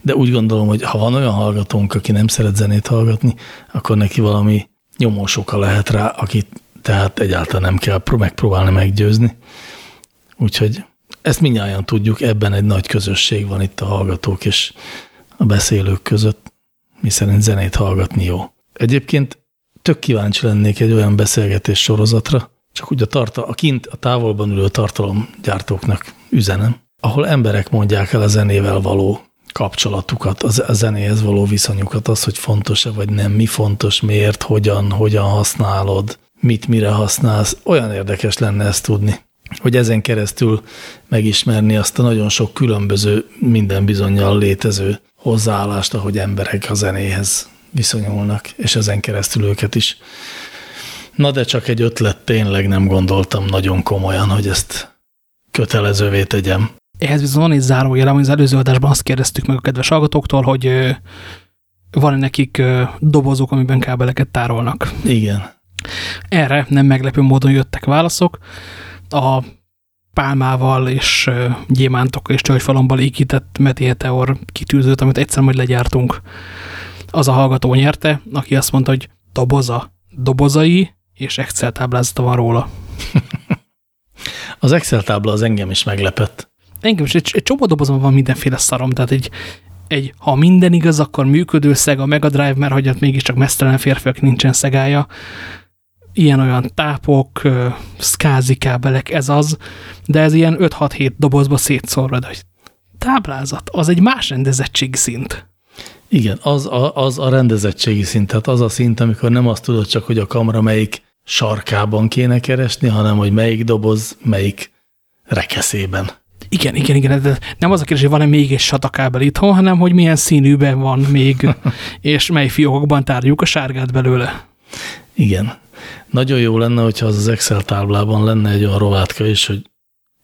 De úgy gondolom, hogy ha van olyan hallgatónk, aki nem szeret zenét hallgatni, akkor neki valami nyomós oka lehet rá, akit tehát egyáltalán nem kell megpróbálni meggyőzni. Úgyhogy ezt mindjárt tudjuk, ebben egy nagy közösség van itt a hallgatók és a beszélők között, miszerint zenét hallgatni jó. Egyébként tök kíváncsi lennék egy olyan beszélgetés sorozatra, csak úgy a, tartal, a kint, a távolban ülő tartalomgyártóknak üzenem, ahol emberek mondják el a zenével való kapcsolatukat, a zenéhez való viszonyukat, az, hogy fontos-e vagy nem, mi fontos, miért, hogyan, hogyan használod, mit, mire használsz. Olyan érdekes lenne ezt tudni, hogy ezen keresztül megismerni azt a nagyon sok különböző, minden bizonyal létező hozzáállást, ahogy emberek a zenéhez viszonyulnak, és ezen keresztül őket is Na de csak egy ötlet, tényleg nem gondoltam nagyon komolyan, hogy ezt kötelezővé tegyem. Ehhez viszont van egy zárójelem, hogy az előző adásban azt kérdeztük meg a kedves hallgatóktól, hogy van-e nekik dobozok, amiben kábeleket tárolnak. Igen. Erre nem meglepő módon jöttek válaszok. A pálmával és gyémántokkal és csajfalomban ékített Meteor kitűzőt, amit egyszer majd legyártunk, az a hallgató nyerte, aki azt mondta, hogy doboza, dobozai, és Excel táblázata van róla. az Excel tábla az engem is meglepett. Engem is, egy, egy csomó dobozon van mindenféle szarom, tehát egy, egy, ha minden igaz, akkor működő szeg a Mega Drive, mert hogy ott mégiscsak mesztelen férfiak nincsen szegája. Ilyen-olyan tápok, szkázi kábelek, ez az, de ez ilyen 5-6-7 dobozba szétszorva, de hogy táblázat, az egy más rendezettségi szint. Igen, az a, az a rendezettségi szint, tehát az a szint, amikor nem azt tudod csak, hogy a kamera melyik sarkában kéne keresni, hanem hogy melyik doboz, melyik rekeszében. Igen, igen, igen. De nem az a kérdés, hogy van-e még egy satakábel itthon, hanem hogy milyen színűben van még, és mely fiókokban tárjuk a sárgát belőle. Igen. Nagyon jó lenne, hogyha az az Excel táblában lenne egy olyan rovátka is, hogy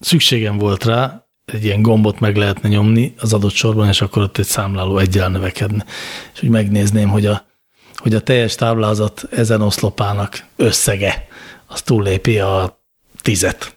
szükségem volt rá, egy ilyen gombot meg lehetne nyomni az adott sorban, és akkor ott egy számláló egyel növekedne. És úgy megnézném, hogy a hogy a teljes táblázat ezen oszlopának összege az túllépi a tizet.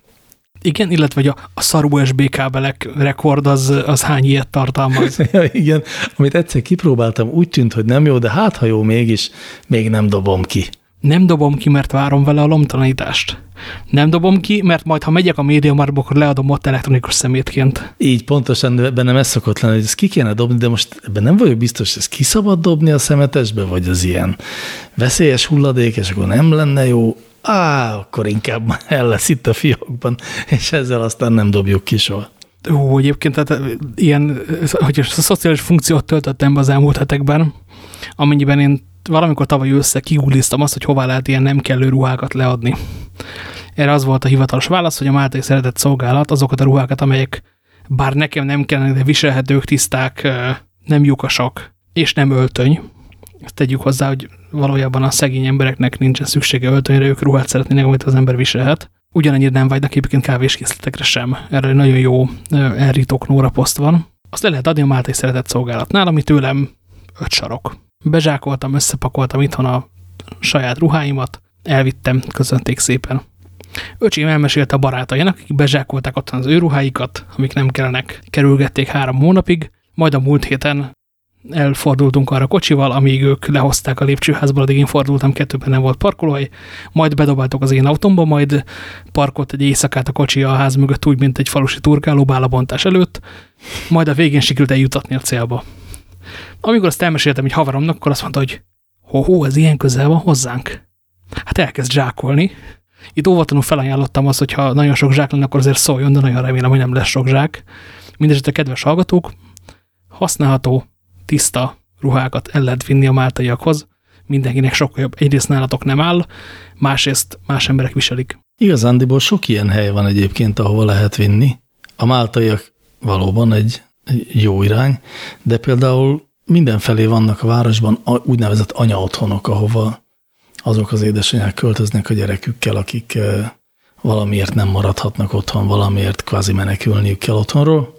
Igen, illetve hogy a, a szar USB kábelek rekord az, az hány ilyet tartalmaz. ja, igen, amit egyszer kipróbáltam, úgy tűnt, hogy nem jó, de hát ha jó mégis, még nem dobom ki. Nem dobom ki, mert várom vele a lomtalanítást. Nem dobom ki, mert majd, ha megyek a médiamarba, akkor leadom ott elektronikus szemétként. Így pontosan bennem ez szokott lenni, hogy ezt ki kéne dobni, de most ebben nem vagyok biztos, hogy ezt ki szabad dobni a szemetesbe, vagy az ilyen veszélyes hulladék, és akkor nem lenne jó. Á, akkor inkább el lesz itt a fiókban, és ezzel aztán nem dobjuk ki soha. Ó, egyébként tehát ilyen, hogy a szociális funkciót töltöttem be az elmúlt hetekben, amennyiben én valamikor tavaly össze kigugliztam azt, hogy hová lehet ilyen nem kellő ruhákat leadni. Erre az volt a hivatalos válasz, hogy a Máltai Szeretett Szolgálat azokat a ruhákat, amelyek bár nekem nem kellene, de viselhetők, tiszták, nem lyukasak és nem öltöny, Ezt tegyük hozzá, hogy valójában a szegény embereknek nincsen szüksége öltönyre, ők ruhát szeretnének, amit az ember viselhet. Ugyanannyira nem vágynak egyébként kávéskészletekre sem. Erre egy nagyon jó elrítók Nóra poszt van. Azt le lehet adni a Máltai Szeretett Szolgálatnál, ami tőlem öt sarok. Bezsákoltam, összepakoltam itthon a saját ruháimat, elvittem, közönték szépen. Öcsém elmesélte a barátainak, akik bezsákolták otthon az ő ruháikat, amik nem kellenek, kerülgették három hónapig, majd a múlt héten elfordultunk arra kocsival, amíg ők lehozták a lépcsőházból, addig én fordultam, kettőben nem volt parkolóhely, majd bedobáltok az én autómba, majd parkolt egy éjszakát a kocsi a ház mögött úgy, mint egy falusi turkáló bálabontás előtt, majd a végén sikerült eljutatni a célba. Amikor azt elmeséltem egy haveromnak, akkor azt mondta, hogy ho-ho, ez ilyen közel van hozzánk. Hát elkezd zsákolni. Itt óvatlanul felajánlottam azt, hogy ha nagyon sok zsák lenne, akkor azért szóljon, de nagyon remélem, hogy nem lesz sok zsák. Mindenesetre, kedves hallgatók, használható, tiszta ruhákat el lehet vinni a máltaiakhoz. Mindenkinek sokkal jobb. Egyrészt nálatok nem áll, másrészt más emberek viselik. Igazándiból sok ilyen hely van egyébként, ahova lehet vinni. A máltaiak valóban egy jó irány, de például mindenfelé vannak a városban úgynevezett anyaotthonok, ahova azok az édesanyák költöznek a gyerekükkel, akik valamiért nem maradhatnak otthon, valamiért kvázi menekülniük kell otthonról.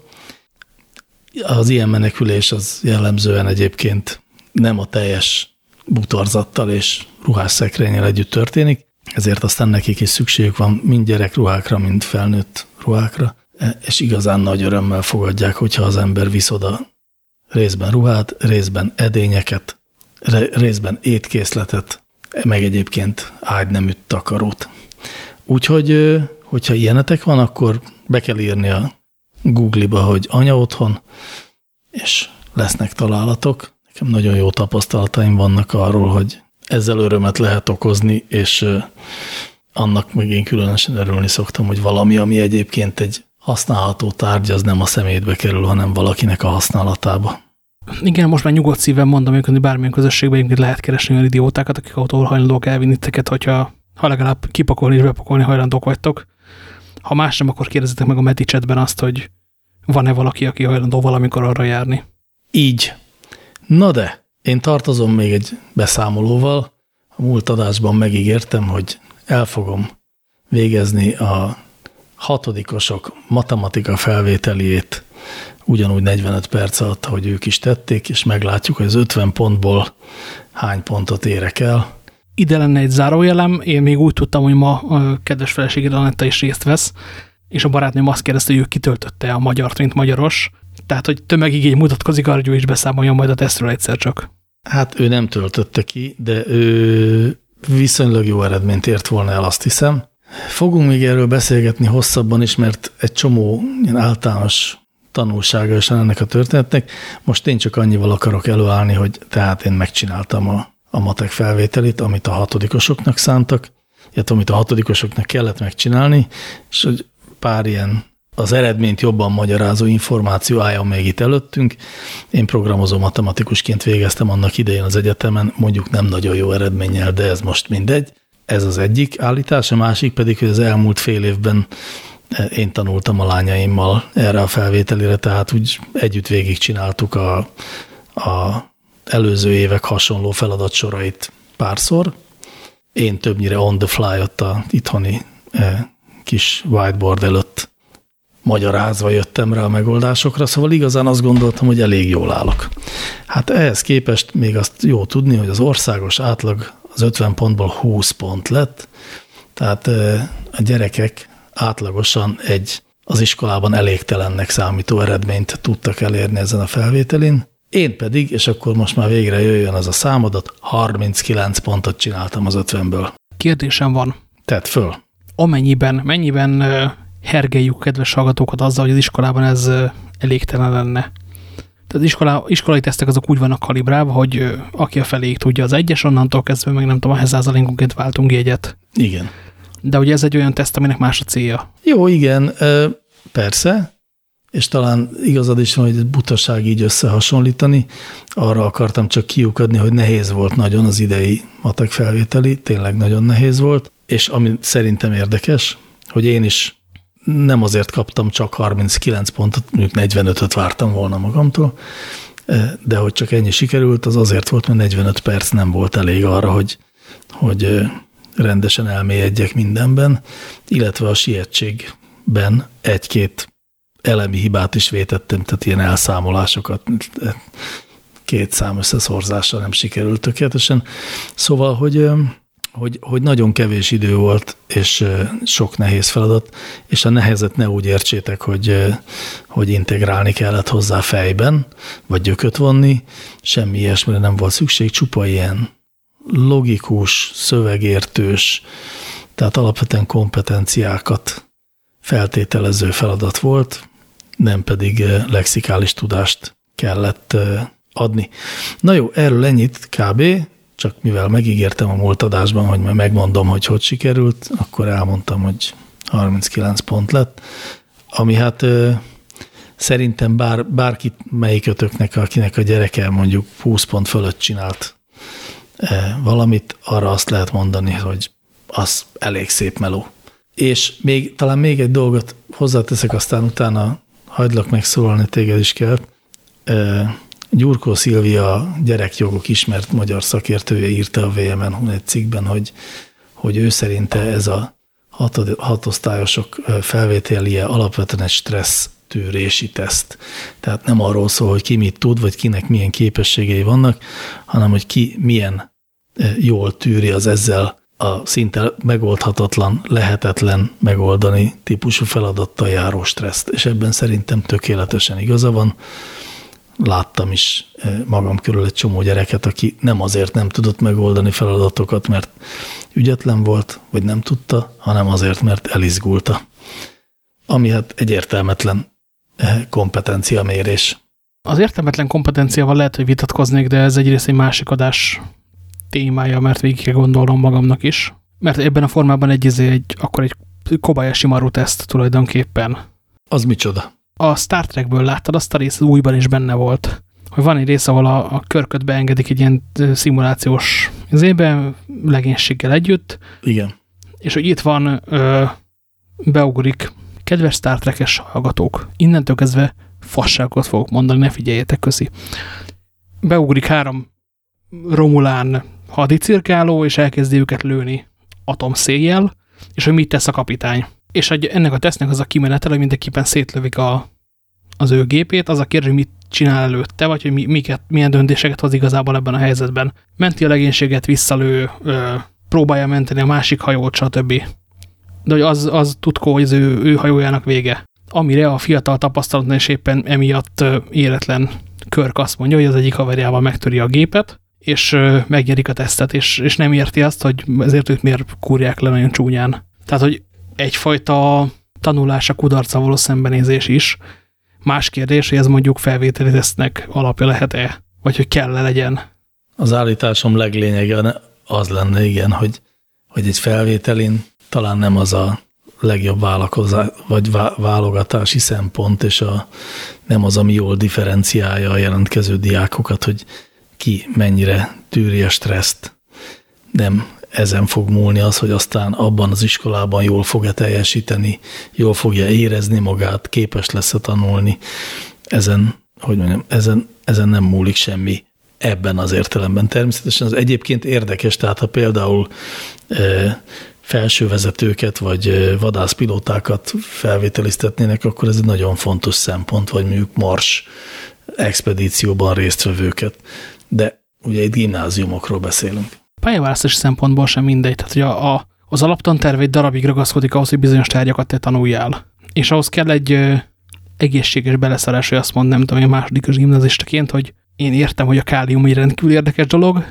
Az ilyen menekülés az jellemzően egyébként nem a teljes butorzattal és ruhásszekrényel együtt történik, ezért aztán nekik is szükségük van mind gyerekruhákra, mind felnőtt ruhákra, e, és igazán nagy örömmel fogadják, hogyha az ember visz oda részben ruhát, részben edényeket, részben étkészletet, meg egyébként ágyneműt takarót. Úgyhogy, hogyha ilyenetek van, akkor be kell írni a Google-ba, hogy anya otthon, és lesznek találatok. Nekem nagyon jó tapasztalataim vannak arról, hogy ezzel örömet lehet okozni, és annak meg én különösen örülni szoktam, hogy valami, ami egyébként egy használható tárgy, az nem a szemétbe kerül, hanem valakinek a használatába. Igen, most már nyugodt szívem mondom, hogy bármilyen közösségben lehet keresni olyan idiótákat, akik autóval hajlandók elvinni teket, hogyha ha legalább kipakolni és bepakolni hajlandók vagytok. Ha más nem, akkor kérdezzetek meg a Meticsetben azt, hogy van-e valaki, aki hajlandó valamikor arra járni. Így. Na de, én tartozom még egy beszámolóval. A múlt adásban megígértem, hogy el fogom végezni a hatodikosok matematika felvételiét ugyanúgy 45 perc alatt, ahogy ők is tették, és meglátjuk, hogy az 50 pontból hány pontot érek el. Ide lenne egy zárójelem, én még úgy tudtam, hogy ma a kedves feleséged Anetta is részt vesz, és a barátnőm azt kérdezte, hogy ő kitöltötte a magyart, mint magyaros. Tehát, hogy tömegigény mutatkozik, arra, hogy is beszámoljon majd a tesztről egyszer csak. Hát ő nem töltötte ki, de ő viszonylag jó eredményt ért volna el, azt hiszem. Fogunk még erről beszélgetni hosszabban is, mert egy csomó ilyen általános tanulsága is ennek a történetnek. Most én csak annyival akarok előállni, hogy tehát én megcsináltam a, a matek felvételit, amit a hatodikosoknak szántak, illetve amit a hatodikosoknak kellett megcsinálni, és hogy pár ilyen az eredményt jobban magyarázó információ álljon még itt előttünk. Én programozó matematikusként végeztem annak idején az egyetemen, mondjuk nem nagyon jó eredménnyel, de ez most mindegy. Ez az egyik állítás, a másik pedig, hogy az elmúlt fél évben én tanultam a lányaimmal erre a felvételére, tehát úgy együtt végig csináltuk a, a előző évek hasonló feladatsorait párszor. Én többnyire on the fly ott a itthoni eh, kis whiteboard előtt magyarázva jöttem rá a megoldásokra, szóval igazán azt gondoltam, hogy elég jól állok. Hát ehhez képest még azt jó tudni, hogy az országos átlag az 50 pontból 20 pont lett, tehát eh, a gyerekek átlagosan egy az iskolában elégtelennek számító eredményt tudtak elérni ezen a felvételin. Én pedig, és akkor most már végre jöjjön az a számadat, 39 pontot csináltam az 50-ből. Kérdésem van. Tedd föl. Amennyiben, mennyiben hergeljük kedves hallgatókat azzal, hogy az iskolában ez elégtelen lenne? Tehát az iskola, iskolai tesztek azok úgy vannak kalibrálva, hogy aki a feléig tudja az egyes, onnantól kezdve meg nem tudom, a százalékonként váltunk jegyet. Igen. De ugye ez egy olyan teszt, aminek más a célja. Jó, igen, persze, és talán igazad is van, hogy butaság így összehasonlítani. Arra akartam csak kiukadni, hogy nehéz volt nagyon az idei matek felvételi, tényleg nagyon nehéz volt, és ami szerintem érdekes, hogy én is nem azért kaptam csak 39 pontot, mondjuk 45-öt vártam volna magamtól, de hogy csak ennyi sikerült, az azért volt, mert 45 perc nem volt elég arra, hogy, hogy rendesen elmélyedjek mindenben, illetve a sietségben egy-két elemi hibát is vétettem, tehát ilyen elszámolásokat két szám összeszorzása nem sikerült tökéletesen. Szóval, hogy, hogy, hogy nagyon kevés idő volt, és sok nehéz feladat, és a nehezet ne úgy értsétek, hogy, hogy integrálni kellett hozzá fejben, vagy gyököt vonni, semmi ilyesmire nem volt szükség, csupa ilyen logikus, szövegértős, tehát alapvetően kompetenciákat feltételező feladat volt, nem pedig lexikális tudást kellett adni. Na jó, erről ennyit kb. Csak mivel megígértem a múlt adásban, hogy majd megmondom, hogy hogy sikerült, akkor elmondtam, hogy 39 pont lett, ami hát szerintem bár, bárki melyikötöknek, akinek a gyereke mondjuk 20 pont fölött csinált valamit, arra azt lehet mondani, hogy az elég szép meló. És még talán még egy dolgot hozzáteszek, aztán utána hagylak megszólalni, téged is kell. Gyurkó Szilvia gyerekjogok ismert magyar szakértője írta a VMN egy cikkben, hogy, hogy ő szerinte ez a hatod, hatosztályosok felvételje alapvetően egy stressz tűrési teszt. Tehát nem arról szól, hogy ki mit tud, vagy kinek milyen képességei vannak, hanem hogy ki milyen jól tűri az ezzel a szinte megoldhatatlan, lehetetlen megoldani típusú feladattal járó stresszt. És ebben szerintem tökéletesen igaza van láttam is eh, magam körül egy csomó gyereket, aki nem azért nem tudott megoldani feladatokat, mert ügyetlen volt, vagy nem tudta, hanem azért, mert elizgulta. Ami hát egy értelmetlen eh, kompetenciamérés. Az értelmetlen kompetenciával lehet, hogy vitatkoznék, de ez egyrészt egy másik adás témája, mert végig kell gondolnom magamnak is. Mert ebben a formában egy, izé, egy akkor egy Kobayashi Maru teszt tulajdonképpen. Az micsoda? A Star Trekből láttad, azt a rész újban is benne volt. Hogy van egy rész, ahol a, a körköt beengedik egy ilyen szimulációs zébe, legénységgel együtt. Igen. És hogy itt van, ö, beugrik, kedves Star Trek-es hallgatók, innentől kezdve fasságot fogok mondani, ne figyeljetek közi. Beugrik három Romulán hadicirkáló, és elkezdi őket lőni atomszéjjel, és hogy mit tesz a kapitány. És hogy ennek a tesznek az a kimenetele, hogy mindenképpen szétlövik a, az ő gépét, az a kérdés, hogy mit csinál előtte, vagy hogy mi, miket, milyen döntéseket hoz igazából ebben a helyzetben. Menti a legénységet, visszalő, ö, próbálja menteni a másik hajót, stb. De hogy az, az tudkó, hogy az ő, ő hajójának vége. Amire a fiatal tapasztalatlan és éppen emiatt éretlen Körk azt mondja, hogy az egyik haverjával megtöri a gépet, és megnyerik a tesztet, és, és nem érti azt, hogy ezért őt miért kúrják le nagyon csúnyán. Tehát, hogy egyfajta tanulás a kudarca való szembenézés is. Más kérdés, hogy ez mondjuk felvételi tesznek alapja lehet-e, vagy hogy kell-e legyen. Az állításom leglényege az lenne, igen, hogy, hogy egy felvételin talán nem az a legjobb vállalkozás, vagy válogatási szempont, és a, nem az, ami jól differenciálja a jelentkező diákokat, hogy ki mennyire tűri a stresszt. Nem ezen fog múlni az, hogy aztán abban az iskolában jól fog-e teljesíteni, jól fogja érezni magát, képes lesz-e tanulni. Ezen, hogy mondjam, ezen, ezen nem múlik semmi ebben az értelemben. Természetesen az egyébként érdekes, tehát ha például e, felsővezetőket vagy e, vadászpilótákat felvételiztetnének, akkor ez egy nagyon fontos szempont, vagy mondjuk Mars expedícióban résztvevőket. De ugye itt gimnáziumokról beszélünk pályaválasztási szempontból sem mindegy. Tehát, hogy a, a, az alaptanterv egy darabig ragaszkodik ahhoz, hogy bizonyos tárgyakat te tanuljál. És ahhoz kell egy ö, egészséges beleszarás, hogy azt mond, nem tudom, a másodikos gimnazistaként, hogy én értem, hogy a kálium egy rendkívül érdekes dolog,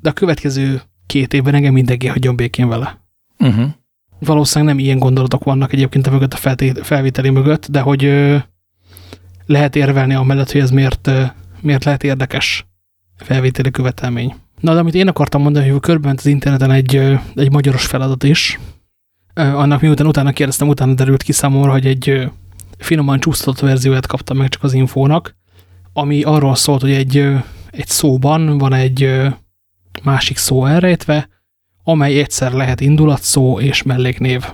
de a következő két évben engem mindenki hagyjon békén vele. Uh -huh. Valószínűleg nem ilyen gondolatok vannak egyébként a mögött a felvételi mögött, de hogy ö, lehet érvelni amellett, hogy ez miért, ö, miért lehet érdekes felvételi követelmény. Na, de amit én akartam mondani, hogy körbement az interneten egy, egy magyaros feladat is. Annak miután utána kérdeztem, utána derült ki számomra, hogy egy finoman csúsztatott verzióját kaptam meg csak az infónak, ami arról szólt, hogy egy, egy szóban van egy másik szó elrejtve, amely egyszer lehet indulatszó és melléknév.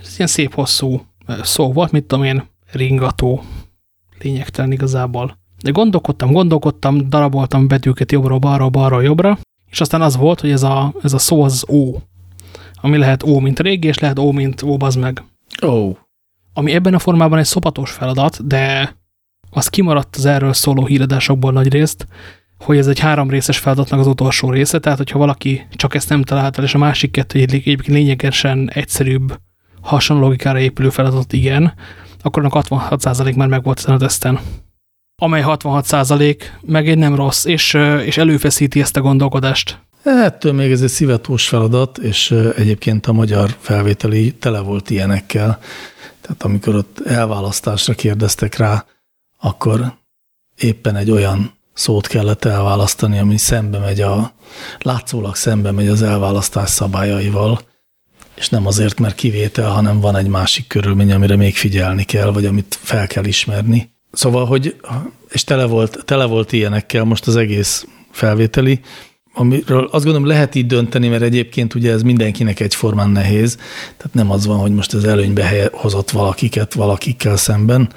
Ez ilyen szép hosszú szó volt, mit tudom én, ringató, lényegtelen igazából. De gondolkodtam, gondolkodtam, daraboltam betűket jobbra, balra, balra, jobbra, és aztán az volt, hogy ez a, ez a szó az ó, ami lehet ó, mint régi, és lehet ó, mint ó, bazd meg. Ó. Oh. Ami ebben a formában egy szopatos feladat, de az kimaradt az erről szóló híradásokból nagy részt, hogy ez egy három részes feladatnak az utolsó része, tehát hogyha valaki csak ezt nem találta, és a másik kettő egyébként lényegesen egyszerűbb, hasonló logikára épülő feladat igen, akkor annak 66% már meg volt ezen a teszten. Amely 66% meg egy nem rossz, és, és előfeszíti ezt a gondolkodást. Ettől még ez egy szívetós feladat, és egyébként a magyar felvételi tele volt ilyenekkel. Tehát amikor ott elválasztásra kérdeztek rá, akkor éppen egy olyan szót kellett elválasztani, ami szembe megy a, látszólag szembe megy az elválasztás szabályaival, és nem azért, mert kivétel, hanem van egy másik körülmény, amire még figyelni kell, vagy amit fel kell ismerni. Szóval, hogy, és tele volt, tele volt ilyenekkel most az egész felvételi, amiről azt gondolom lehet így dönteni, mert egyébként ugye ez mindenkinek egyformán nehéz, tehát nem az van, hogy most ez előnybe hozott valakiket valakikkel szemben,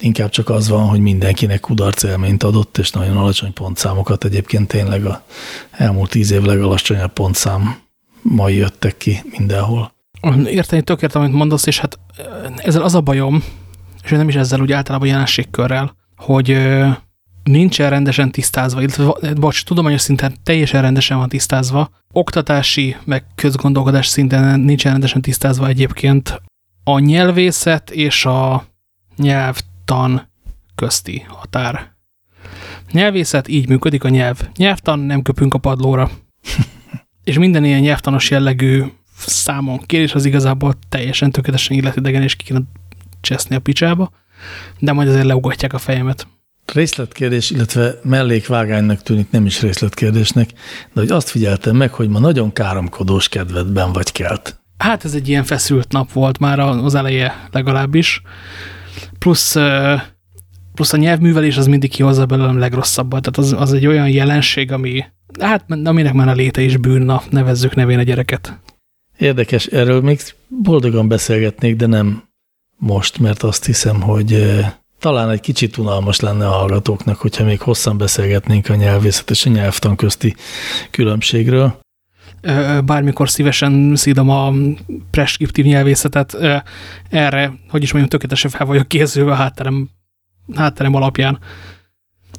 inkább csak az van, hogy mindenkinek kudarc élményt adott, és nagyon alacsony pontszámokat. Egyébként tényleg a elmúlt tíz év legalacsonyabb pontszám mai jöttek ki mindenhol. Érteni, tök amit mondasz, és hát ezzel az a bajom, és nem is ezzel úgy általában jelenségkörrel, hogy nincsen rendesen tisztázva, illetve, bocs, tudományos szinten teljesen rendesen van tisztázva, oktatási, meg közgondolkodás szinten nincsen rendesen tisztázva egyébként a nyelvészet és a nyelvtan közti határ. Nyelvészet így működik a nyelv. Nyelvtan nem köpünk a padlóra. és minden ilyen nyelvtanos jellegű számon kérés az igazából teljesen tökéletesen illetidegen, és ki kéne cseszni a picsába, de majd azért leugatják a fejemet. Részletkérdés, illetve mellékvágánynak tűnik, nem is részletkérdésnek, de hogy azt figyeltem meg, hogy ma nagyon káromkodós kedvedben vagy kelt. Hát ez egy ilyen feszült nap volt már az eleje legalábbis. Plusz, plusz a nyelvművelés az mindig kihozza belőlem legrosszabbat. Tehát az, az egy olyan jelenség, ami, hát aminek már a léte is bűn, nevezzük nevén a gyereket. Érdekes, erről még boldogan beszélgetnék, de nem most, mert azt hiszem, hogy talán egy kicsit unalmas lenne a hallgatóknak, hogyha még hosszan beszélgetnénk a nyelvészet és a nyelvtan közti különbségről. Bármikor szívesen szídom a preskriptív nyelvészetet, erre, hogy is mondjam, tökéletesen fel vagyok készülve a hátterem, hátterem alapján.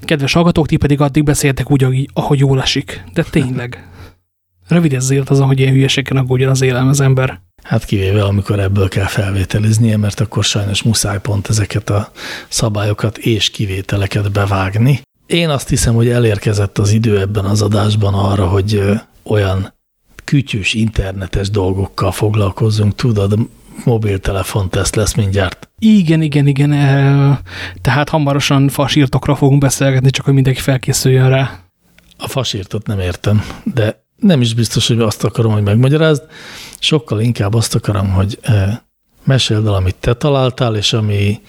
Kedves hallgatók, ti pedig addig beszéltek úgy, ahogy jól esik. De tényleg. Rövid élet azon, hogy ilyen hülyeségen aggódjon az élem az ember. Hát kivéve, amikor ebből kell felvételiznie, mert akkor sajnos muszáj pont ezeket a szabályokat és kivételeket bevágni. Én azt hiszem, hogy elérkezett az idő ebben az adásban arra, hogy olyan kütyűs internetes dolgokkal foglalkozzunk. Tudod, mobiltelefonteszt lesz mindjárt. Igen, igen, igen. Tehát hamarosan fasírtokra fogunk beszélgetni, csak hogy mindenki felkészüljön rá. A fasírtot nem értem, de nem is biztos, hogy azt akarom, hogy megmagyarázd. Sokkal inkább azt akarom, hogy meséld el, amit te találtál, és ami,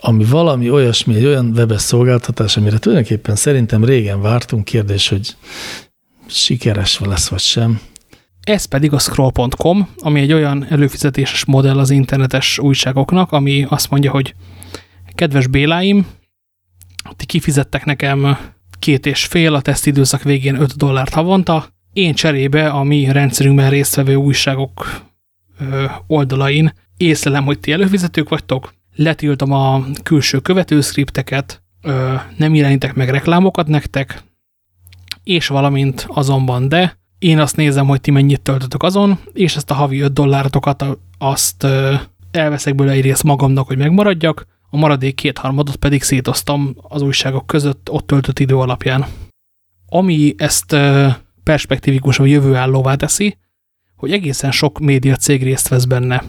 ami valami olyasmi, egy olyan webes szolgáltatás, amire tulajdonképpen szerintem régen vártunk, kérdés, hogy sikeres lesz vagy sem. Ez pedig a scroll.com, ami egy olyan előfizetéses modell az internetes újságoknak, ami azt mondja, hogy kedves Béláim, ti kifizettek nekem két és fél, a tesztidőszak végén 5 dollárt havonta, én cserébe a mi rendszerünkben résztvevő újságok oldalain észlelem, hogy ti előfizetők vagytok, letiltom a külső követőszkripteket, nem irányítek meg reklámokat nektek, és valamint azonban de, én azt nézem, hogy ti mennyit töltötök azon, és ezt a havi 5 dollárotokat azt elveszek belőle egy magamnak, hogy megmaradjak, a maradék kétharmadot pedig szétoztam az újságok között ott töltött idő alapján. Ami ezt perspektívikusan jövőállóvá teszi, hogy egészen sok média cég részt vesz benne.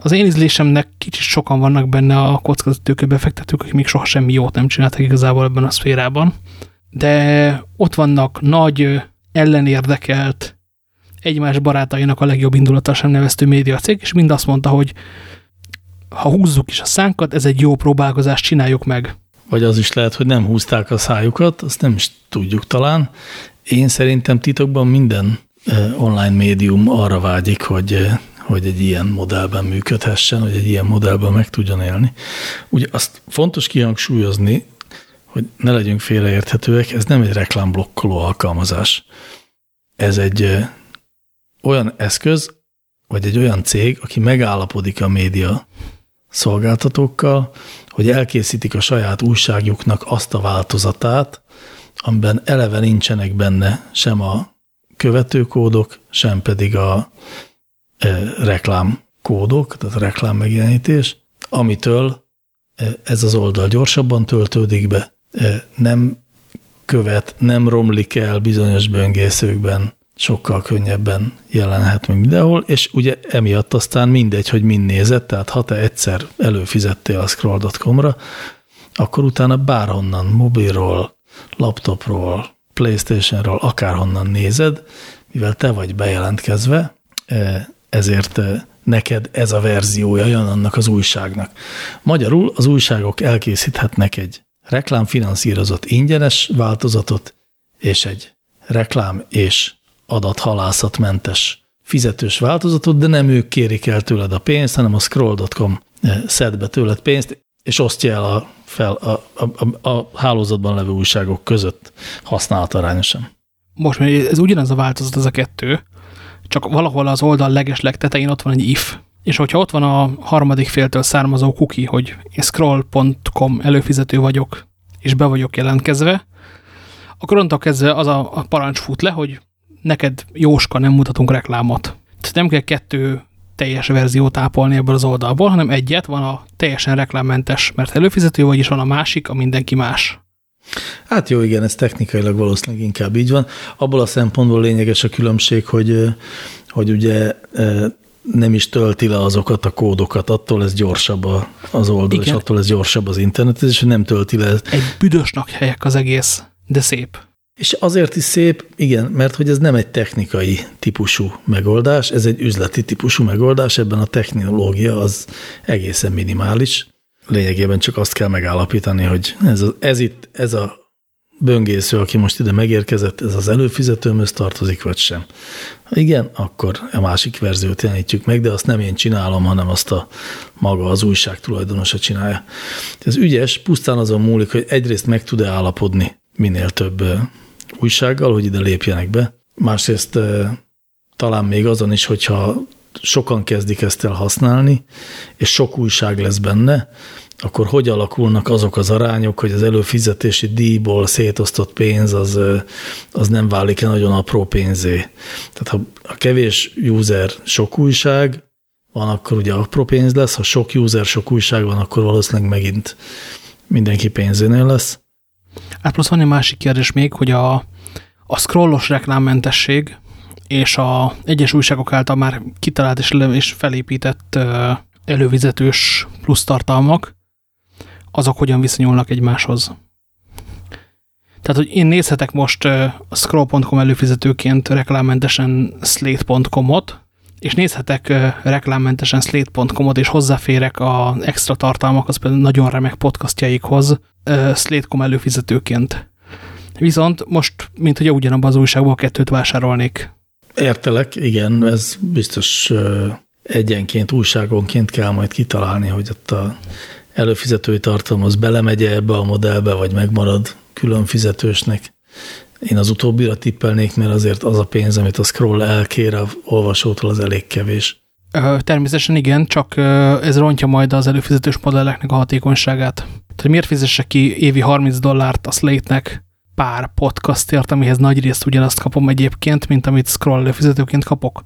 Az én ízlésemnek kicsit sokan vannak benne a kockázatőkő befektetők, akik még soha semmi jót nem csináltak igazából ebben a szférában. De ott vannak nagy, ellenérdekelt, egymás barátainak a legjobb indulata sem neveztő média cég, és mind azt mondta, hogy ha húzzuk is a szánkat, ez egy jó próbálkozás, csináljuk meg. Vagy az is lehet, hogy nem húzták a szájukat, azt nem is tudjuk talán, én szerintem titokban minden online médium arra vágyik, hogy, hogy egy ilyen modellben működhessen, hogy egy ilyen modellben meg tudjon élni. Ugye azt fontos kihangsúlyozni, hogy ne legyünk félreérthetőek, ez nem egy reklámblokkoló alkalmazás. Ez egy olyan eszköz, vagy egy olyan cég, aki megállapodik a média szolgáltatókkal, hogy elkészítik a saját újságjuknak azt a változatát, amiben eleve nincsenek benne sem a követőkódok, sem pedig a e, reklámkódok, tehát a reklám megjelenítés, amitől e, ez az oldal gyorsabban töltődik be, e, nem követ, nem romlik el bizonyos böngészőkben, sokkal könnyebben jelenhet meg mindenhol, és ugye emiatt aztán mindegy, hogy mind nézett, tehát ha te egyszer előfizettél a scroll.com-ra, akkor utána bárhonnan, mobilról, laptopról, Playstation-ról, akárhonnan nézed, mivel te vagy bejelentkezve, e, ezért e, neked ez a verziója jön annak az újságnak. Magyarul az újságok elkészíthetnek egy reklámfinanszírozott ingyenes változatot, és egy reklám és adathalászatmentes fizetős változatot, de nem ők kérik el tőled a pénzt, hanem a scroll.com eh, szed be tőled pénzt, és osztja el a, fel a, a, a, a hálózatban levő újságok között használat arányosan. Most ez ugyanaz a változat, ez a kettő, csak valahol az oldal leges legtetején ott van egy if, és hogyha ott van a harmadik féltől származó cookie, hogy scroll.com előfizető vagyok, és be vagyok jelentkezve, akkor onnantól kezdve az a, a parancs fut le, hogy neked Jóska nem mutatunk reklámot. Tehát nem kell kettő teljes verziót ápolni ebből az oldalból, hanem egyet, van a teljesen reklámmentes, mert előfizető, vagyis van a másik, a mindenki más. Hát jó, igen, ez technikailag valószínűleg inkább így van. Abból a szempontból lényeges a különbség, hogy, hogy ugye nem is tölti le azokat a kódokat, attól ez gyorsabb az oldal, igen. és attól ez gyorsabb az internet, és nem tölti le. Egy büdösnak helyek az egész, de szép. És azért is szép, igen, mert hogy ez nem egy technikai típusú megoldás, ez egy üzleti típusú megoldás, ebben a technológia az egészen minimális. Lényegében csak azt kell megállapítani, hogy ez, a, ez itt, ez a böngésző, aki most ide megérkezett, ez az előfizetőmhöz tartozik, vagy sem. Ha igen, akkor a másik verziót jelenítjük meg, de azt nem én csinálom, hanem azt a maga az újság tulajdonosa csinálja. Ez ügyes, pusztán azon múlik, hogy egyrészt meg tud-e állapodni minél több újsággal, hogy ide lépjenek be. Másrészt talán még azon is, hogyha sokan kezdik ezt el használni, és sok újság lesz benne, akkor hogy alakulnak azok az arányok, hogy az előfizetési díjból szétosztott pénz az, az nem válik-e nagyon apró pénzé. Tehát ha a kevés user sok újság van, akkor ugye apró pénz lesz, ha sok user sok újság van, akkor valószínűleg megint mindenki pénzénél lesz. Hát plusz van egy másik kérdés még, hogy a, a scrollos reklámmentesség és a egyes újságok által már kitalált és, és felépített elővizetős plusz tartalmak, azok hogyan viszonyulnak egymáshoz. Tehát, hogy én nézhetek most a scroll.com előfizetőként reklámmentesen slate.com-ot, és nézhetek reklámmentesen slate.com-ot, és hozzáférek a extra tartalmakhoz, például nagyon remek podcastjaikhoz Slate.com előfizetőként. Viszont most, mint hogy ugyanabban az újságból kettőt vásárolnék. Értelek, igen, ez biztos egyenként, újságonként kell majd kitalálni, hogy ott a előfizetői tartalom az belemegy -e ebbe a modellbe, vagy megmarad külön fizetősnek. Én az utóbbira tippelnék, mert azért az a pénz, amit a scroll elkér a olvasótól, az elég kevés. Természetesen igen, csak ez rontja majd az előfizetős modelleknek a hatékonyságát. Tehát miért fizessek ki évi 30 dollárt a Slate-nek pár podcastért, amihez nagy részt ugyanazt kapom egyébként, mint amit scroll előfizetőként kapok?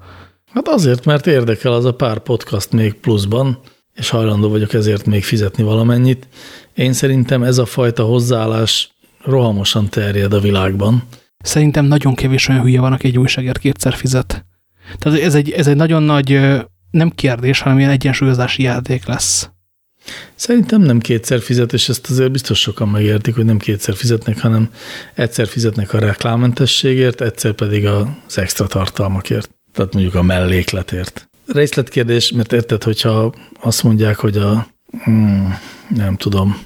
Hát azért, mert érdekel az a pár podcast még pluszban, és hajlandó vagyok ezért még fizetni valamennyit. Én szerintem ez a fajta hozzáállás rohamosan terjed a világban. Szerintem nagyon kevés olyan hülye van, aki egy újságért kétszer fizet. Tehát ez egy, ez egy nagyon nagy, nem kérdés, hanem ilyen egyensúlyozási játék lesz. Szerintem nem kétszer fizet, és ezt azért biztos sokan megértik, hogy nem kétszer fizetnek, hanem egyszer fizetnek a reklámmentességért, egyszer pedig az extra tartalmakért, tehát mondjuk a mellékletért. Részletkérdés, mert érted, hogyha azt mondják, hogy a, hmm, nem tudom,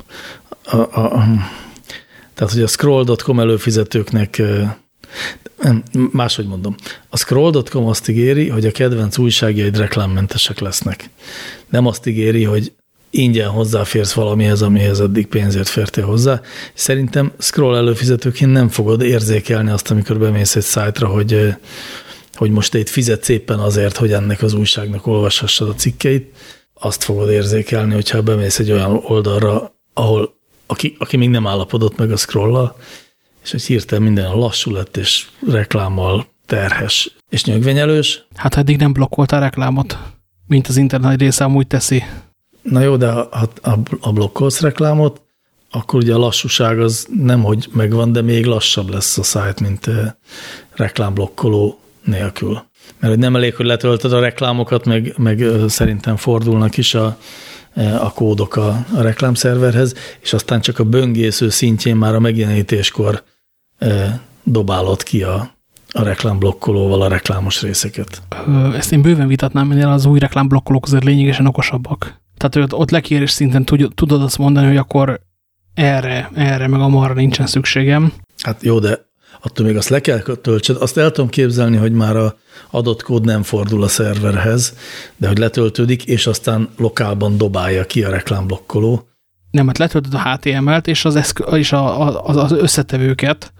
a, a, a, tehát, hogy a scroll.com előfizetőknek máshogy mondom. A scroll.com azt ígéri, hogy a kedvenc újságjaid reklámmentesek lesznek. Nem azt ígéri, hogy ingyen hozzáférsz valamihez, amihez eddig pénzért fértél hozzá. Szerintem scroll előfizetőként nem fogod érzékelni azt, amikor bemész egy szájtra, hogy, hogy most te itt fizetsz éppen azért, hogy ennek az újságnak olvashassad a cikkeit. Azt fogod érzékelni, hogyha bemész egy olyan oldalra, ahol aki, aki még nem állapodott meg a scroll és hogy hirtelen minden lassú lett, és reklámmal terhes és nyögvenyelős. Hát eddig nem blokkolta a reklámot, mint az internet része amúgy teszi. Na jó, de ha a blokkolsz reklámot, akkor ugye a lassúság az nem, hogy megvan, de még lassabb lesz a szájt, mint reklámblokkoló nélkül. Mert hogy nem elég, hogy letöltöd a reklámokat, meg, meg szerintem fordulnak is a, a kódok a, a reklámszerverhez, és aztán csak a böngésző szintjén már a megjelenítéskor dobálod ki a, a reklámblokkolóval a reklámos részeket. Ezt én bőven vitatnám, mert az új reklámblokkolók azért lényegesen okosabbak. Tehát ott lekérés szinten tudod azt mondani, hogy akkor erre, erre, meg amarra nincsen szükségem. Hát jó, de attól még azt le kell töltsed. Azt el tudom képzelni, hogy már a adott kód nem fordul a szerverhez, de hogy letöltődik, és aztán lokálban dobálja ki a reklámblokkoló. Nem, hát letöltöd a HTML-t és, az, eszkö, és a, a, az összetevőket,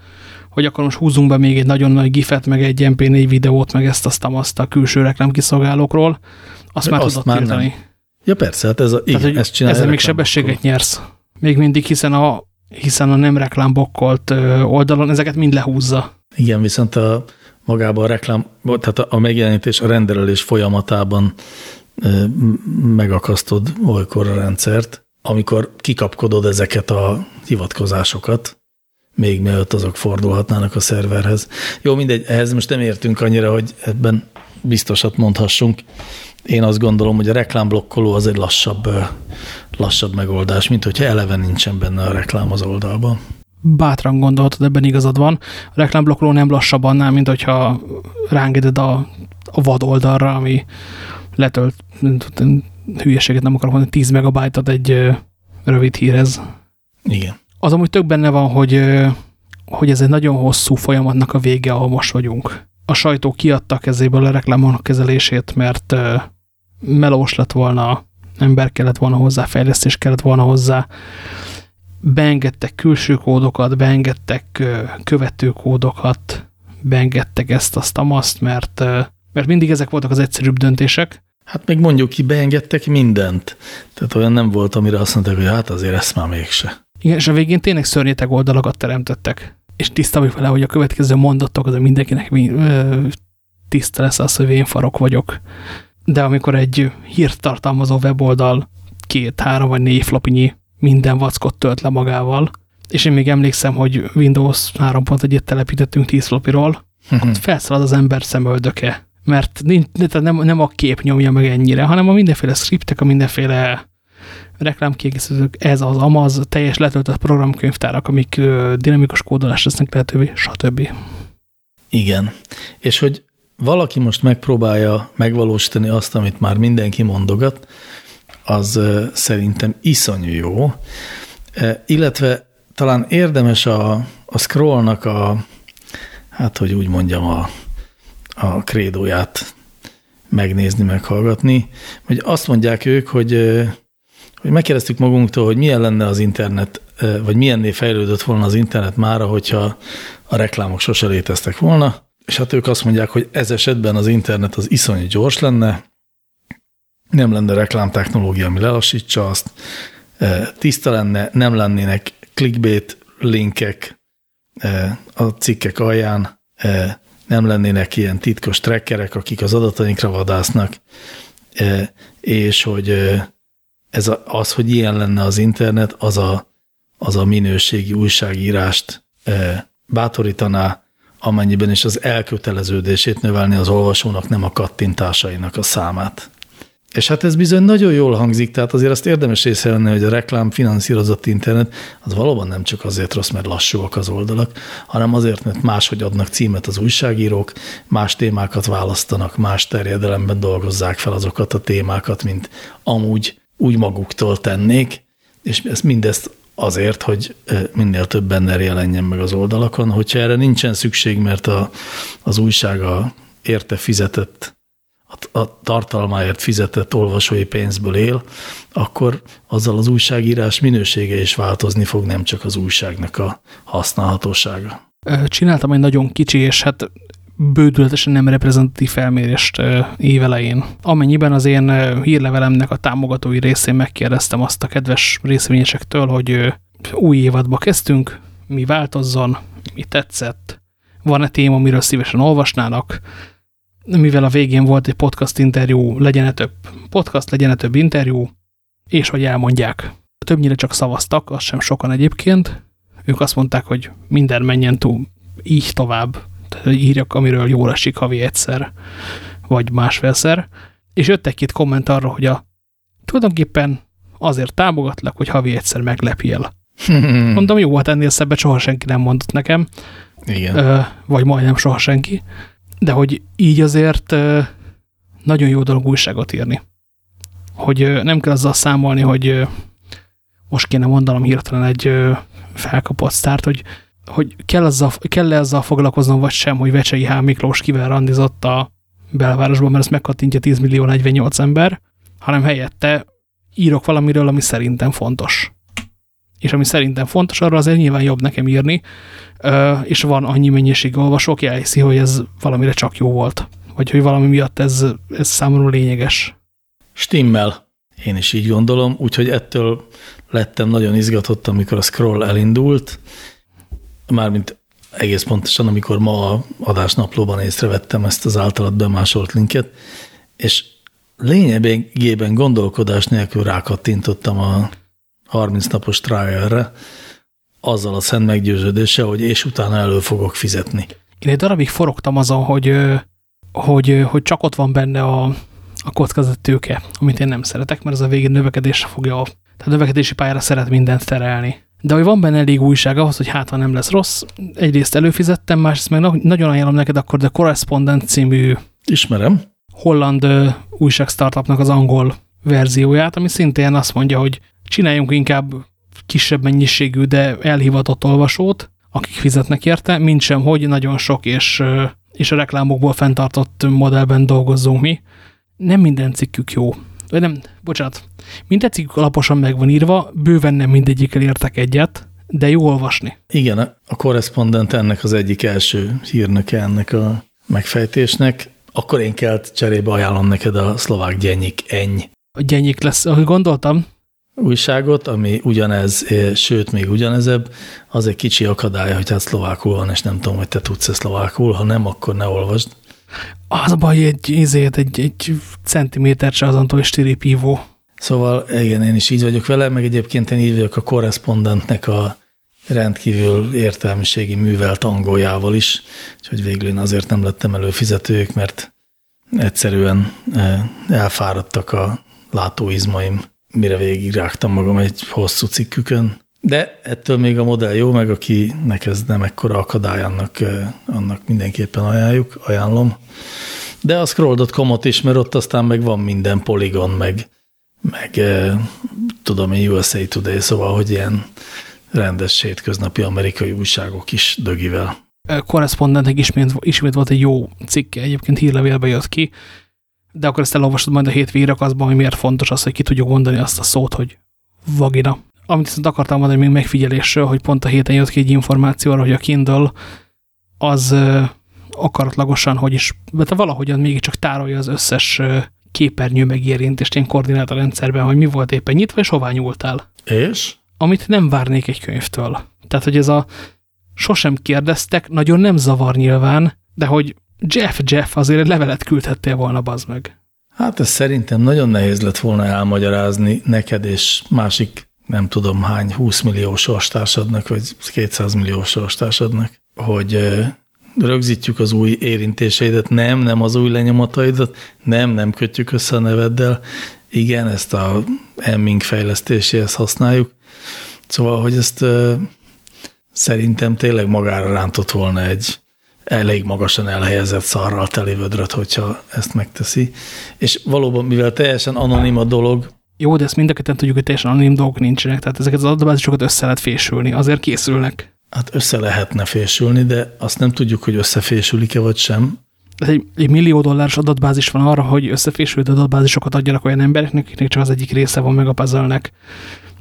hogy akkor most húzzunk be még egy nagyon nagy gifet, meg egy MP4 videót, meg ezt azt, azt a külső reklámkiszolgálókról, azt már azt tudod már tiltani. Nem. Ja persze, hát ez a, igen, Tehát, ezt csinálja. Ezzel még sebességet nyersz. Még mindig, hiszen a, hiszen a nem reklámbokkolt oldalon ezeket mind lehúzza. Igen, viszont a magában a reklám, tehát a megjelenítés, a rendelés folyamatában megakasztod olykor a rendszert, amikor kikapkodod ezeket a hivatkozásokat, még mielőtt azok fordulhatnának a szerverhez. Jó, mindegy, ehhez most nem értünk annyira, hogy ebben biztosat mondhassunk. Én azt gondolom, hogy a reklámblokkoló az egy lassabb, lassabb megoldás, mint hogyha eleve nincsen benne a reklám az oldalban. Bátran gondoltad, ebben igazad van. A reklámblokkoló nem lassabb annál, mint hogyha rángeded a, a vad oldalra, ami letölt, hülyeséget nem akarok mondani, 10 megabájtot egy rövid hírhez. Igen. Az amúgy tök benne van, hogy, hogy ez egy nagyon hosszú folyamatnak a vége, ahol most vagyunk. A sajtó kiadta kezéből a reklámok kezelését, mert melós lett volna, ember kellett volna hozzá, fejlesztés kellett volna hozzá, beengedtek külső kódokat, beengedtek követőkódokat, beengedtek ezt, azt, azt, mert, mert mindig ezek voltak az egyszerűbb döntések. Hát még mondjuk ki, beengedtek mindent. Tehát olyan nem volt, amire azt mondták, hogy hát azért ezt már mégse. Igen, és a végén tényleg szörnyeteg oldalakat teremtettek. És tiszta vagy vele, hogy a következő mondatok az mindenkinek tiszta lesz az, hogy én farok vagyok. De amikor egy hírt tartalmazó weboldal két, három vagy négy flopinyi minden vackot tölt le magával, és én még emlékszem, hogy Windows 3.1-et telepítettünk 10 flopiról, mhm. felszalad az ember szemöldöke, mert nincs, nem, nem a kép nyomja meg ennyire, hanem a mindenféle scriptek, a mindenféle reklámkiegészítők, ez az amaz, teljes letöltött programkönyvtárak, amik dinamikus kódolás lesznek lehetővé, stb. Igen. És hogy valaki most megpróbálja megvalósítani azt, amit már mindenki mondogat, az szerintem iszonyú jó, illetve talán érdemes a, a scrollnak a, hát hogy úgy mondjam, a, a krédóját megnézni, meghallgatni, hogy azt mondják ők, hogy, hogy megkérdeztük magunktól, hogy milyen lenne az internet, vagy milyenné fejlődött volna az internet mára, hogyha a reklámok sose léteztek volna, és hát ők azt mondják, hogy ez esetben az internet az iszonyú gyors lenne, nem lenne reklámtechnológia, ami lelassítsa azt, e, tiszta lenne, nem lennének clickbait linkek e, a cikkek alján, e, nem lennének ilyen titkos trackerek, akik az adatainkra vadásznak, és hogy ez az, hogy ilyen lenne az internet, az a, az a minőségi újságírást bátorítaná, amennyiben is az elköteleződését növelni az olvasónak, nem a kattintásainak a számát. És hát ez bizony nagyon jól hangzik, tehát azért azt érdemes észrevenni, hogy a reklám finanszírozott internet az valóban nem csak azért rossz, mert lassúak az oldalak, hanem azért, mert máshogy adnak címet az újságírók, más témákat választanak, más terjedelemben dolgozzák fel azokat a témákat, mint amúgy úgy maguktól tennék, és ez mindezt azért, hogy minél több benne jelenjen meg az oldalakon. Hogyha erre nincsen szükség, mert a, az újság a érte fizetett a tartalmáért fizetett olvasói pénzből él, akkor azzal az újságírás minősége is változni fog, nem csak az újságnak a használhatósága. Csináltam egy nagyon kicsi, és hát bődületesen nem reprezentatív felmérést évelején. Amennyiben az én hírlevelemnek a támogatói részén megkérdeztem azt a kedves részvényesektől, hogy új évadba kezdtünk, mi változzon, mi tetszett, van-e téma, amiről szívesen olvasnának, mivel a végén volt egy podcast interjú, legyen -e több podcast, legyen -e több interjú, és hogy elmondják. Többnyire csak szavaztak, az sem sokan egyébként. Ők azt mondták, hogy minden menjen túl, így tovább. Írjak, amiről jól esik havi egyszer, vagy másfélszer. És jött egy-két komment arra, hogy a tulajdonképpen azért támogatlak, hogy havi egyszer meglepjél. Mondom, jó, hát ennél szebbet soha senki nem mondott nekem. Igen. Ö, vagy majdnem soha senki de hogy így azért nagyon jó dolog újságot írni. Hogy nem kell azzal számolni, hogy most kéne mondanom hirtelen egy felkapott sztárt, hogy, hogy kell, azzal, kell -e azzal foglalkoznom, vagy sem, hogy Vecsei H. Miklós kivel randizott a belvárosban, mert ezt megkattintja 10 millió 48 ember, hanem helyette írok valamiről, ami szerintem fontos. És ami szerintem fontos, arra azért nyilván jobb nekem írni, és van annyi mennyiség olvasó, aki elhiszi, hogy ez valamire csak jó volt. Vagy hogy valami miatt ez, ez számomra lényeges. Stimmel. Én is így gondolom, úgyhogy ettől lettem nagyon izgatott, amikor a scroll elindult, mármint egész pontosan, amikor ma a adásnaplóban észrevettem ezt az általad bemásolt linket, és lényegében gondolkodás nélkül rákattintottam a 30 napos trialre, azzal a szent meggyőződése, hogy és utána elő fogok fizetni. Én egy darabig forogtam azon, hogy, hogy, hogy csak ott van benne a, a kockázat tőke, amit én nem szeretek, mert az a végén növekedésre fogja, tehát növekedési pályára szeret mindent terelni. De hogy van benne elég újság ahhoz, hogy hát nem lesz rossz, egyrészt előfizettem, másrészt meg nagyon ajánlom neked akkor The Correspondent című Ismerem. holland újság startupnak az angol verzióját, ami szintén azt mondja, hogy csináljunk inkább kisebb mennyiségű, de elhivatott olvasót, akik fizetnek érte, mint sem, hogy nagyon sok és, és a reklámokból fenntartott modellben dolgozzunk mi. Nem minden cikkük jó. Vagy nem, bocsánat, minden cikkük alaposan meg van írva, bőven nem mindegyikkel értek egyet, de jó olvasni. Igen, a korrespondent ennek az egyik első hírnöke ennek a megfejtésnek. Akkor én kell cserébe ajánlom neked a szlovák gyenyik eny. A gyenyik lesz, ahogy gondoltam, újságot, ami ugyanez, sőt, még ugyanezebb, az egy kicsi akadály, hogy hát szlovákul van, és nem tudom, hogy te tudsz-e szlovákul, ha nem, akkor ne olvasd. Az a baj, egy, ezért egy, egy centiméter se azon is pívó. Szóval igen, én is így vagyok vele, meg egyébként én így vagyok a korrespondentnek a rendkívül értelmiségi művelt angoljával is, úgyhogy végül én azért nem lettem előfizetők, mert egyszerűen eh, elfáradtak a látóizmaim mire végigrágtam magam egy hosszú cikkükön. De ettől még a modell jó, meg akinek ez nem ekkora akadály, annak, annak mindenképpen ajánljuk, ajánlom. De a scroll.com-ot is, mert ott aztán meg van minden poligon, meg, meg tudom én USA Today, szóval, hogy ilyen rendes hétköznapi amerikai újságok is dögivel. Korrespondentnek ismét, ismét volt egy jó cikke, egyébként hírlevélbe jött ki, de akkor ezt elolvasod majd a hétvégi írakaszban, hogy miért fontos az, hogy ki tudjuk mondani azt a szót, hogy vagina. Amit viszont akartam mondani még megfigyelésről, hogy pont a héten jött ki egy információ arra, hogy a Kindle az akaratlagosan, hogy is, de valahogyan mégiscsak tárolja az összes képernyő megérintést ilyen koordinátorrendszerben, hogy mi volt éppen nyitva, és hová nyúltál. És? Amit nem várnék egy könyvtől. Tehát, hogy ez a sosem kérdeztek, nagyon nem zavar nyilván, de hogy Jeff, Jeff, azért egy levelet küldhettél volna, bazd meg. Hát ez szerintem nagyon nehéz lett volna elmagyarázni neked és másik nem tudom hány 20 millió sorstársadnak, vagy 200 millió sorstársadnak, hogy rögzítjük az új érintéseidet, nem, nem az új lenyomataidat, nem, nem kötjük össze a neveddel, igen, ezt a emming fejlesztéséhez használjuk. Szóval, hogy ezt szerintem tényleg magára rántott volna egy elég magasan elhelyezett szarral teli vödröt, hogyha ezt megteszi. És valóban, mivel teljesen anonim a dolog, jó, de ezt mind a tudjuk, hogy teljesen anonim dolgok nincsenek, tehát ezeket az adatbázisokat össze lehet fésülni, azért készülnek. Hát össze lehetne fésülni, de azt nem tudjuk, hogy összefésülik-e vagy sem. egy, egy millió dolláros adatbázis van arra, hogy összefésült adatbázisokat adjanak olyan embereknek, akiknek csak az egyik része van meg a puzzle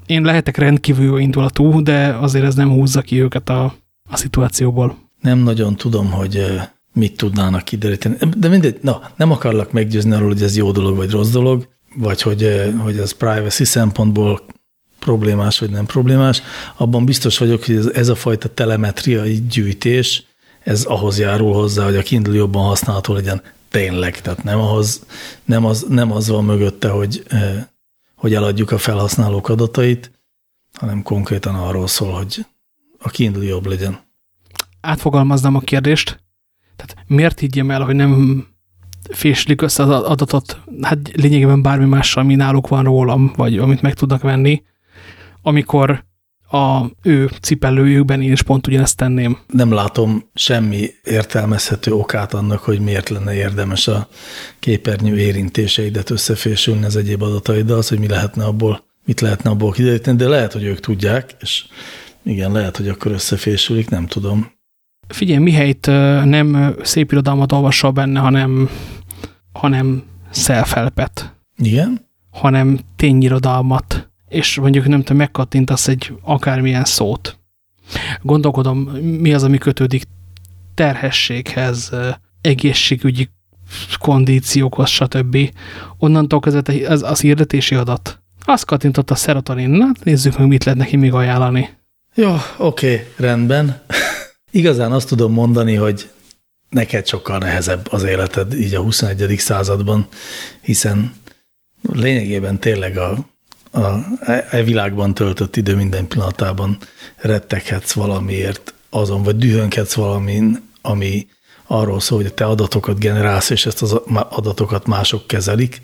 Én lehetek rendkívül jó indulatú, de azért ez nem húzza ki őket a, a szituációból. Nem nagyon tudom, hogy mit tudnának kideríteni. De mindegy, na, nem akarlak meggyőzni arról, hogy ez jó dolog vagy rossz dolog, vagy hogy, hogy ez privacy szempontból problémás vagy nem problémás. Abban biztos vagyok, hogy ez, a fajta telemetriai gyűjtés, ez ahhoz járul hozzá, hogy a Kindle jobban használható legyen tényleg. Tehát nem, ahhoz, nem, az, nem az van mögötte, hogy, hogy eladjuk a felhasználók adatait, hanem konkrétan arról szól, hogy a Kindle jobb legyen. Átfogalmaznám a kérdést. Tehát miért higgyem el, hogy nem féslik össze az adatot, hát lényegében bármi mással, ami náluk van rólam, vagy amit meg tudnak venni, amikor a ő cipelőjükben én is pont ugyanezt tenném. Nem látom semmi értelmezhető okát annak, hogy miért lenne érdemes a képernyő érintéseidet összefésülni az egyéb adataiddal, az, hogy mi lehetne abból, mit lehetne abból kideríteni, de lehet, hogy ők tudják, és igen, lehet, hogy akkor összefésülik, nem tudom. Figyelj, mihelyt nem szép irodalmat olvasol benne, hanem, hanem self Igen? Hanem tényirodalmat és mondjuk nem tudom, megkattintasz egy akármilyen szót. Gondolkodom, mi az, ami kötődik terhességhez, egészségügyi kondíciókhoz, stb. Onnantól kezdve az, az hirdetési adat. Azt kattintott a szerotonin, na nézzük meg, mit lehet neki még ajánlani. Jó, oké, rendben. Igazán azt tudom mondani, hogy neked sokkal nehezebb az életed így a 21. században, hiszen lényegében tényleg a a, e világban töltött idő minden pillanatában retteghetsz valamiért azon, vagy dühönkedsz valamin, ami arról szól, hogy te adatokat generálsz, és ezt az adatokat mások kezelik,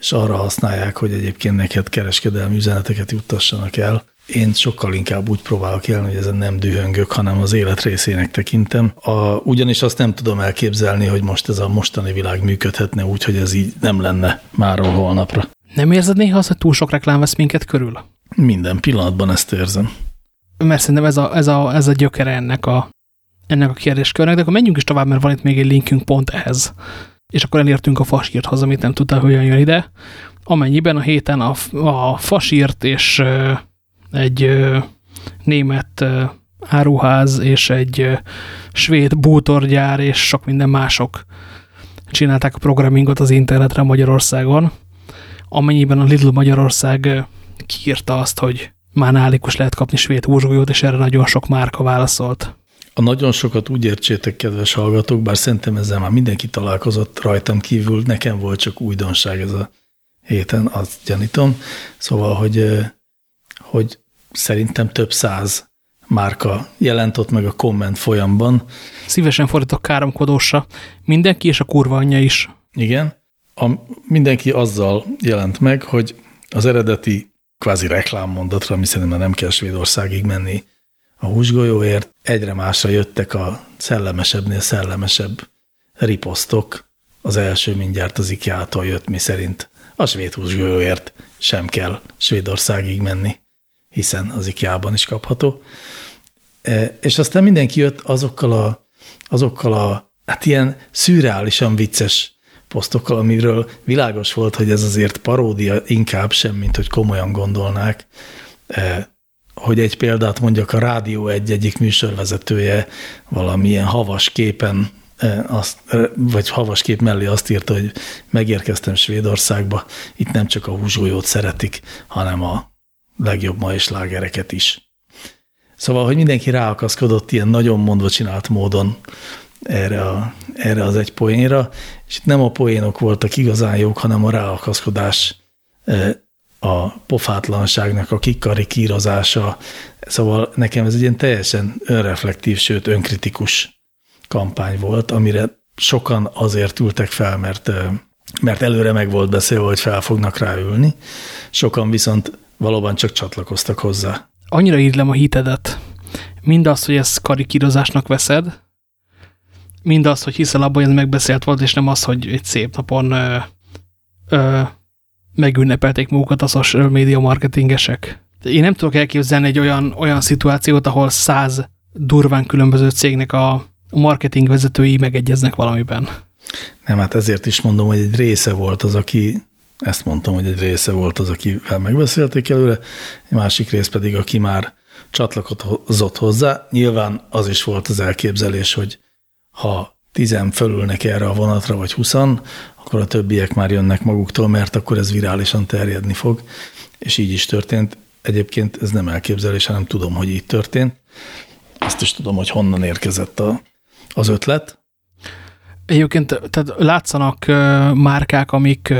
és arra használják, hogy egyébként neked kereskedelmi üzeneteket juttassanak el. Én sokkal inkább úgy próbálok élni, hogy ezen nem dühöngök, hanem az élet részének tekintem. A, ugyanis azt nem tudom elképzelni, hogy most ez a mostani világ működhetne úgy, hogy ez így nem lenne máról holnapra. Nem érzed néha azt, hogy túl sok reklám vesz minket körül? Minden pillanatban ezt érzem. Mert szerintem ez a, ez a, ez a gyökere ennek a, ennek a kérdéskörnek, de akkor menjünk is tovább, mert van itt még egy linkünk pont ehhez. És akkor elértünk a fasírthoz, amit nem tudtál, hogyan jön ide. Amennyiben a héten a, a fasírt és ö, egy ö, német ö, áruház és egy ö, svéd bútorgyár és sok minden mások csinálták a programingot az internetre Magyarországon, amennyiben a Lidl Magyarország kiírta azt, hogy már nálikus lehet kapni svéd húsgolyót, és erre nagyon sok márka válaszolt. A nagyon sokat úgy értsétek, kedves hallgatók, bár szerintem ezzel már mindenki találkozott rajtam kívül, nekem volt csak újdonság ez a héten, azt gyanítom. Szóval, hogy, hogy szerintem több száz márka jelent ott meg a komment folyamban. Szívesen fordítok káromkodósra. Mindenki és a kurva anyja is. Igen a, mindenki azzal jelent meg, hogy az eredeti kvázi reklámmondatra, ami szerintem nem kell Svédországig menni a húsgolyóért, egyre másra jöttek a szellemesebbnél szellemesebb riposztok. Az első mindjárt az IKEA-tól jött, mi szerint a svéd húsgolyóért sem kell Svédországig menni, hiszen az IKEA-ban is kapható. E, és aztán mindenki jött azokkal a, azokkal a hát ilyen szürreálisan vicces posztokkal, amiről világos volt, hogy ez azért paródia inkább sem, mint hogy komolyan gondolnák. Eh, hogy egy példát mondjak, a Rádió egy egyik műsorvezetője valamilyen havas képen, eh, azt, vagy havas kép mellé azt írta, hogy megérkeztem Svédországba, itt nem csak a húsgolyót szeretik, hanem a legjobb ma és lágereket is. Szóval, hogy mindenki ráakaszkodott ilyen nagyon mondva csinált módon erre, a, erre az egy poénra, és itt nem a poénok voltak igazán jók, hanem a ráakaszkodás a pofátlanságnak a kikarikírozása. Szóval nekem ez egy ilyen teljesen önreflektív, sőt önkritikus kampány volt, amire sokan azért ültek fel, mert, mert előre meg volt beszélve, hogy fel fognak ráülni. Sokan viszont valóban csak csatlakoztak hozzá. Annyira írlem a hitedet. Mindazt, hogy ezt karikírozásnak veszed, mindazt, hogy hiszel abban, hogy ez megbeszélt volt, és nem az, hogy egy szép napon ö, ö, megünnepelték magukat a social media marketingesek. Én nem tudok elképzelni egy olyan, olyan szituációt, ahol száz durván különböző cégnek a marketing vezetői megegyeznek valamiben. Nem, hát ezért is mondom, hogy egy része volt az, aki, ezt mondtam, hogy egy része volt az, akivel megbeszélték előre, egy másik rész pedig, aki már csatlakozott hozzá. Nyilván az is volt az elképzelés, hogy ha tizen fölülnek erre a vonatra, vagy huszan, akkor a többiek már jönnek maguktól, mert akkor ez virálisan terjedni fog, és így is történt. Egyébként ez nem elképzelés, hanem tudom, hogy így történt. Azt is tudom, hogy honnan érkezett a, az ötlet. Egyébként tehát látszanak márkák, amik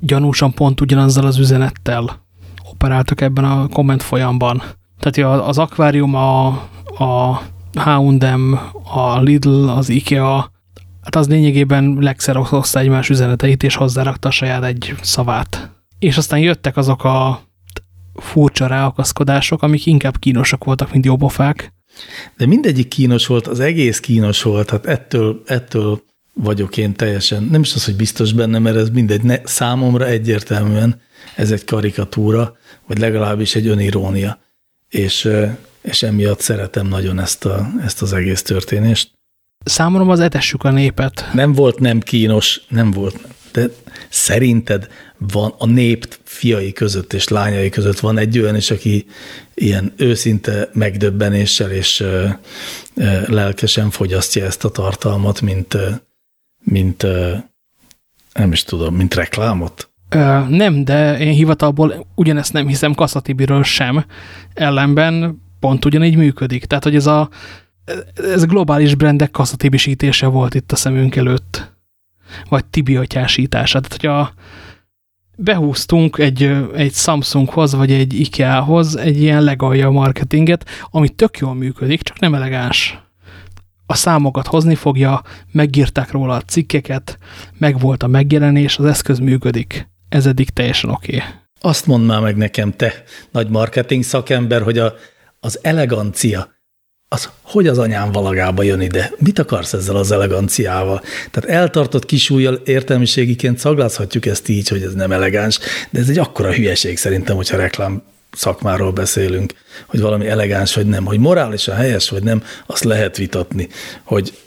gyanúsan pont ugyanazzal az üzenettel operáltak ebben a komment folyamban. Tehát az akvárium, a, a H&M, a Lidl, az IKEA, hát az lényegében legszeroszta egymás üzeneteit, és hozzárakta saját egy szavát. És aztán jöttek azok a furcsa ráakaszkodások, amik inkább kínosak voltak, mint jópofák. De mindegyik kínos volt, az egész kínos volt, hát ettől, ettől vagyok én teljesen, nem is az, hogy biztos benne, mert ez mindegy, ne, számomra egyértelműen ez egy karikatúra, vagy legalábbis egy önirónia. És, és emiatt szeretem nagyon ezt, a, ezt az egész történést. Számomra az etessük a népet. Nem volt nem kínos, nem volt, de szerinted van a nép fiai között és lányai között van egy olyan is, aki ilyen őszinte megdöbbenéssel és lelkesen fogyasztja ezt a tartalmat, mint, mint nem is tudom, mint reklámot? Nem, de én hivatalból ugyanezt nem hiszem Kasszatibiről sem, ellenben pont ugyanígy működik. Tehát, hogy ez a ez globális brendek kasszatibisítése volt itt a szemünk előtt. Vagy tibiatyásítása. Tehát, hogy a, behúztunk egy, egy Samsunghoz, vagy egy IKEA-hoz egy ilyen legalja marketinget, ami tök jól működik, csak nem elegáns. A számokat hozni fogja, megírták róla a cikkeket, meg volt a megjelenés, az eszköz működik. Ez eddig teljesen oké. Okay. Azt mondd már meg nekem, te nagy marketing szakember, hogy a, az elegancia, az hogy az anyám valagába jön ide? Mit akarsz ezzel az eleganciával? Tehát eltartott kisújjal értelmiségiként szaglázhatjuk ezt így, hogy ez nem elegáns, de ez egy akkora hülyeség szerintem, hogyha reklám szakmáról beszélünk, hogy valami elegáns vagy nem, hogy morálisan helyes vagy nem, azt lehet vitatni, hogy,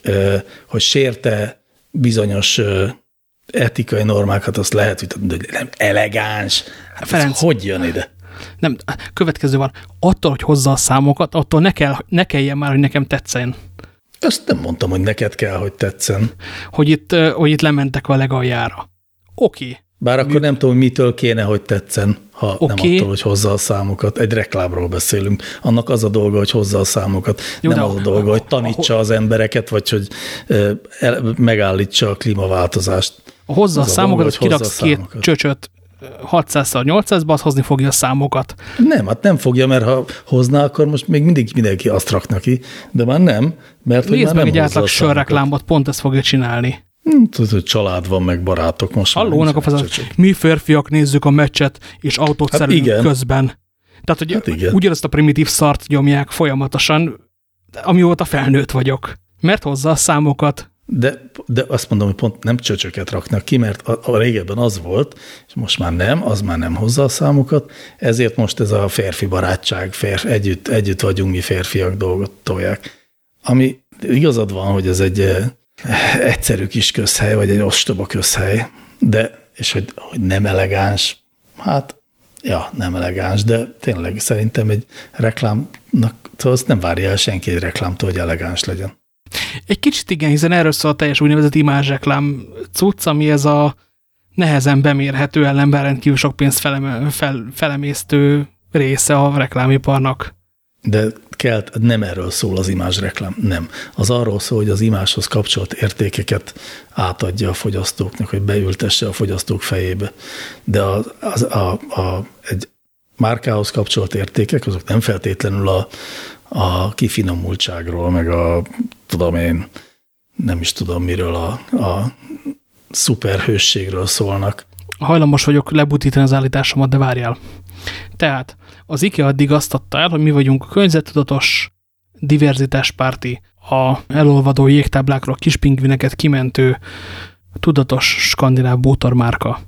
hogy sérte bizonyos etikai normákat, azt lehet vitatni, de nem elegáns. Hát Ferenc, hogy jön ide? Nem, következő van. Attól, hogy hozza a számokat, attól ne, kell, ne kelljen már, hogy nekem tetszen. Ezt nem mondtam, hogy neked kell, hogy tetszen. Hogy itt, hogy itt lementek a legaljára. Oké. Okay. Bár akkor nem tudom, mitől kéne, hogy tetszen, ha okay. nem attól, hogy hozza a számokat. Egy reklámról beszélünk. Annak az a dolga, hogy hozza a számokat. Jó, nem az a dolga, hogy tanítsa az embereket, vagy hogy megállítsa a klímaváltozást. Hozza az a számokat, hogy kiraksz két csöcsöt 600-szor 800-ba, az hozni fogja a számokat. Nem, hát nem fogja, mert ha hozná, akkor most még mindig mindenki azt rakna ki, de már nem, mert Nézd már meg nem egy átlag sörreklámot, pont ezt fogja csinálni. Tudod, hogy család van, meg barátok most. Hallónak a fazat, mi férfiak nézzük a meccset, és autót hát igen. közben. Tehát, hogy hát igen. ugyanazt a primitív szart nyomják folyamatosan, amióta felnőtt vagyok. Mert hozza a számokat, de, de azt mondom, hogy pont nem csöcsöket raknak ki, mert a, a régebben az volt, és most már nem, az már nem hozza a számokat, ezért most ez a férfi barátság, férfi, együtt, együtt vagyunk mi férfiak dolgot tolják. Ami igazad van, hogy ez egy eh, egyszerű kis közhely, vagy egy ostoba közhely, de, és hogy, hogy nem elegáns, hát, ja, nem elegáns, de tényleg szerintem egy reklámnak, azt nem várja el senki egy reklámtól, hogy elegáns legyen. Egy kicsit igen, hiszen erről szól a teljes úgynevezett imázsreklám cucc, ami ez a nehezen bemérhető ellenben rendkívül sok pénzt felem, fel, felemésztő része a reklámiparnak. De kell, nem erről szól az imázsreklám, nem. Az arról szól, hogy az imáshoz kapcsolt értékeket átadja a fogyasztóknak, hogy beültesse a fogyasztók fejébe. De az, az, a, a, egy márkához kapcsolt értékek, azok nem feltétlenül a, a kifinomultságról, meg a, tudom én, nem is tudom miről, a, a szuperhősségről szólnak. Hajlamos vagyok lebutítani az állításomat, de várjál. Tehát az IKEA addig azt adta el, hogy mi vagyunk a környezettudatos diverzitáspárti, a elolvadó jégtáblákról kis pingvineket kimentő, tudatos skandináv bútormárka.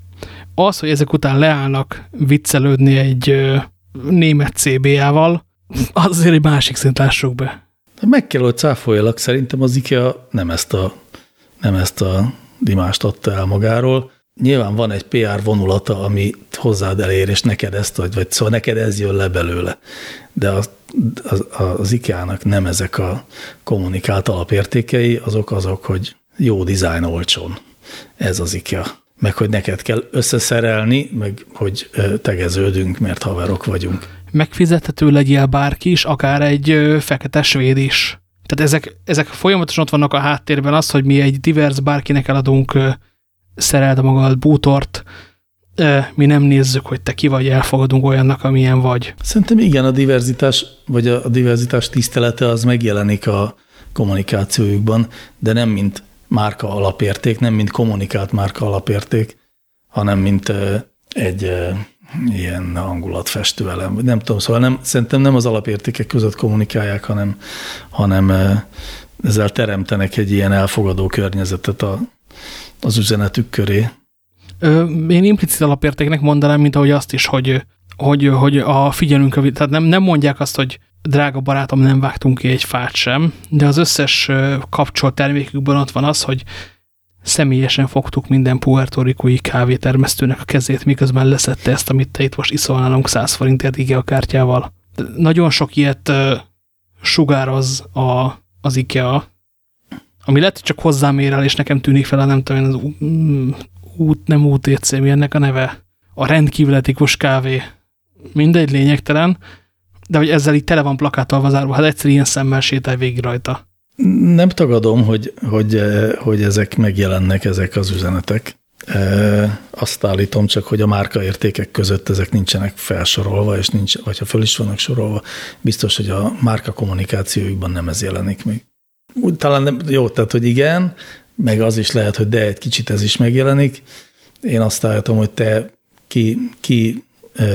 Az, hogy ezek után leállnak viccelődni egy német CBA-val, az azért egy másik szint lássuk be. Meg kell, hogy cáfoljalak, szerintem az IKEA nem ezt a, nem ezt a Dimást adta el magáról. Nyilván van egy PR vonulata, ami hozzád elér, és neked ezt, vagy, vagy szóval neked ez jön le belőle. De az, az, az IKEA-nak nem ezek a kommunikált alapértékei, azok azok, hogy jó dizájn olcsón. Ez az IKEA. Meg hogy neked kell összeszerelni, meg hogy tegeződünk, mert haverok vagyunk. Megfizethető legyél bárki is, akár egy fekete svéd is. Tehát ezek, ezek folyamatosan ott vannak a háttérben az, hogy mi egy divers bárkinek eladunk szereld magad bútort, mi nem nézzük, hogy te ki vagy, elfogadunk olyannak, amilyen vagy. Szerintem igen, a diverzitás, vagy a diverzitás tisztelete az megjelenik a kommunikációjukban, de nem mint márka alapérték, nem mint kommunikált márka alapérték, hanem mint egy ilyen hangulatfestő elem. Nem tudom, szóval nem, szerintem nem az alapértékek között kommunikálják, hanem, hanem ezzel teremtenek egy ilyen elfogadó környezetet a, az üzenetük köré. Én implicit alapértéknek mondanám, mint ahogy azt is, hogy, hogy, hogy a figyelünk, tehát nem, nem mondják azt, hogy drága barátom, nem vágtunk ki egy fát sem, de az összes kapcsolt termékükben ott van az, hogy személyesen fogtuk minden puertorikói kávétermesztőnek a kezét, miközben leszette ezt, amit te itt most iszol nálunk 100 forintért IKEA kártyával. Nagyon sok ilyet uh, sugároz a, az IKEA, ami lehet, hogy csak hozzám ér el, és nekem tűnik fel, nem tudom, az út, nem UTC, mi ennek a neve? A rendkívül etikus kávé. Mindegy, lényegtelen, de hogy ezzel így tele van plakátolva zárva, hát egyszer ilyen szemmel sétálj végig rajta. Nem tagadom, hogy, hogy, hogy ezek megjelennek, ezek az üzenetek. Azt állítom csak, hogy a márkaértékek között ezek nincsenek felsorolva, és nincs, vagy ha föl is vannak sorolva, biztos, hogy a márka kommunikációjukban nem ez jelenik még. Úgy talán nem, jó, tehát, hogy igen, meg az is lehet, hogy de egy kicsit ez is megjelenik. Én azt állítom, hogy te ki, ki e,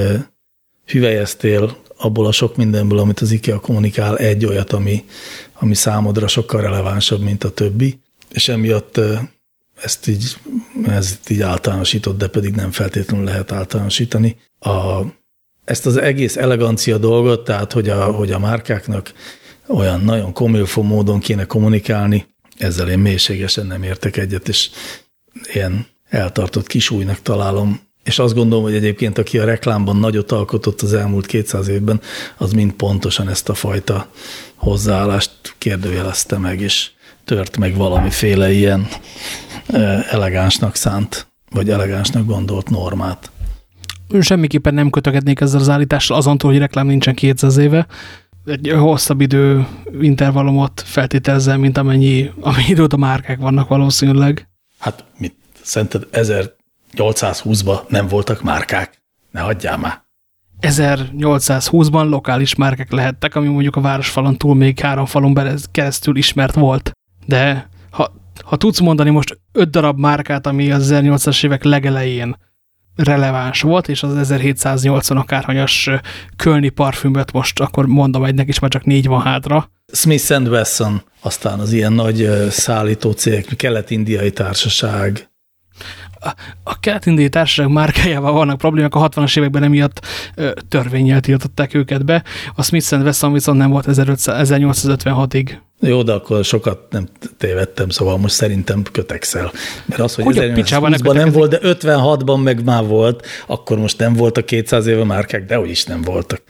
hüvelyeztél abból a sok mindenből, amit az IKEA kommunikál, egy olyat, ami, ami számodra sokkal relevánsabb, mint a többi, és emiatt ezt így, ez így általánosított, de pedig nem feltétlenül lehet általánosítani. A, ezt az egész elegancia dolgot, tehát hogy a, hogy a márkáknak olyan nagyon komilfó módon kéne kommunikálni, ezzel én mélységesen nem értek egyet, és ilyen eltartott kisújnak találom. És azt gondolom, hogy egyébként aki a reklámban nagyot alkotott az elmúlt 200 évben, az mind pontosan ezt a fajta hozzáállást kérdőjelezte meg, és tört meg valamiféle ilyen elegánsnak szánt, vagy elegánsnak gondolt normát. Semmiképpen nem kötögetnék ezzel az állítással azon hogy reklám nincsen 200 éve, egy hosszabb idő intervallumot feltételezzel, mint amennyi, amennyi időt a márkák vannak valószínűleg. Hát mit, szerinted 1820-ban nem voltak márkák? Ne hagyjál már. 1820-ban lokális márkák lehettek, ami mondjuk a városfalon túl még három falon keresztül ismert volt. De ha, ha tudsz mondani most öt darab márkát, ami az 1800-as évek legelején releváns volt, és az 1780 akárhanyas kölni parfümöt most akkor mondom egynek is, már csak négy van hátra. Smith Wesson, aztán az ilyen nagy szállító cégek, kelet-indiai társaság, a, a kelet-indiai társaság márkájával vannak problémák, a 60-as években emiatt törvényel tiltották őket be. A Smith Wesson viszont nem volt 1856-ig. Jó, de akkor sokat nem tévedtem, szóval most szerintem kötekszel. Mert az, hogy, hogy 1820-ban nem volt, de 56-ban meg már volt, akkor most nem voltak 200 éve márkák, de is nem voltak.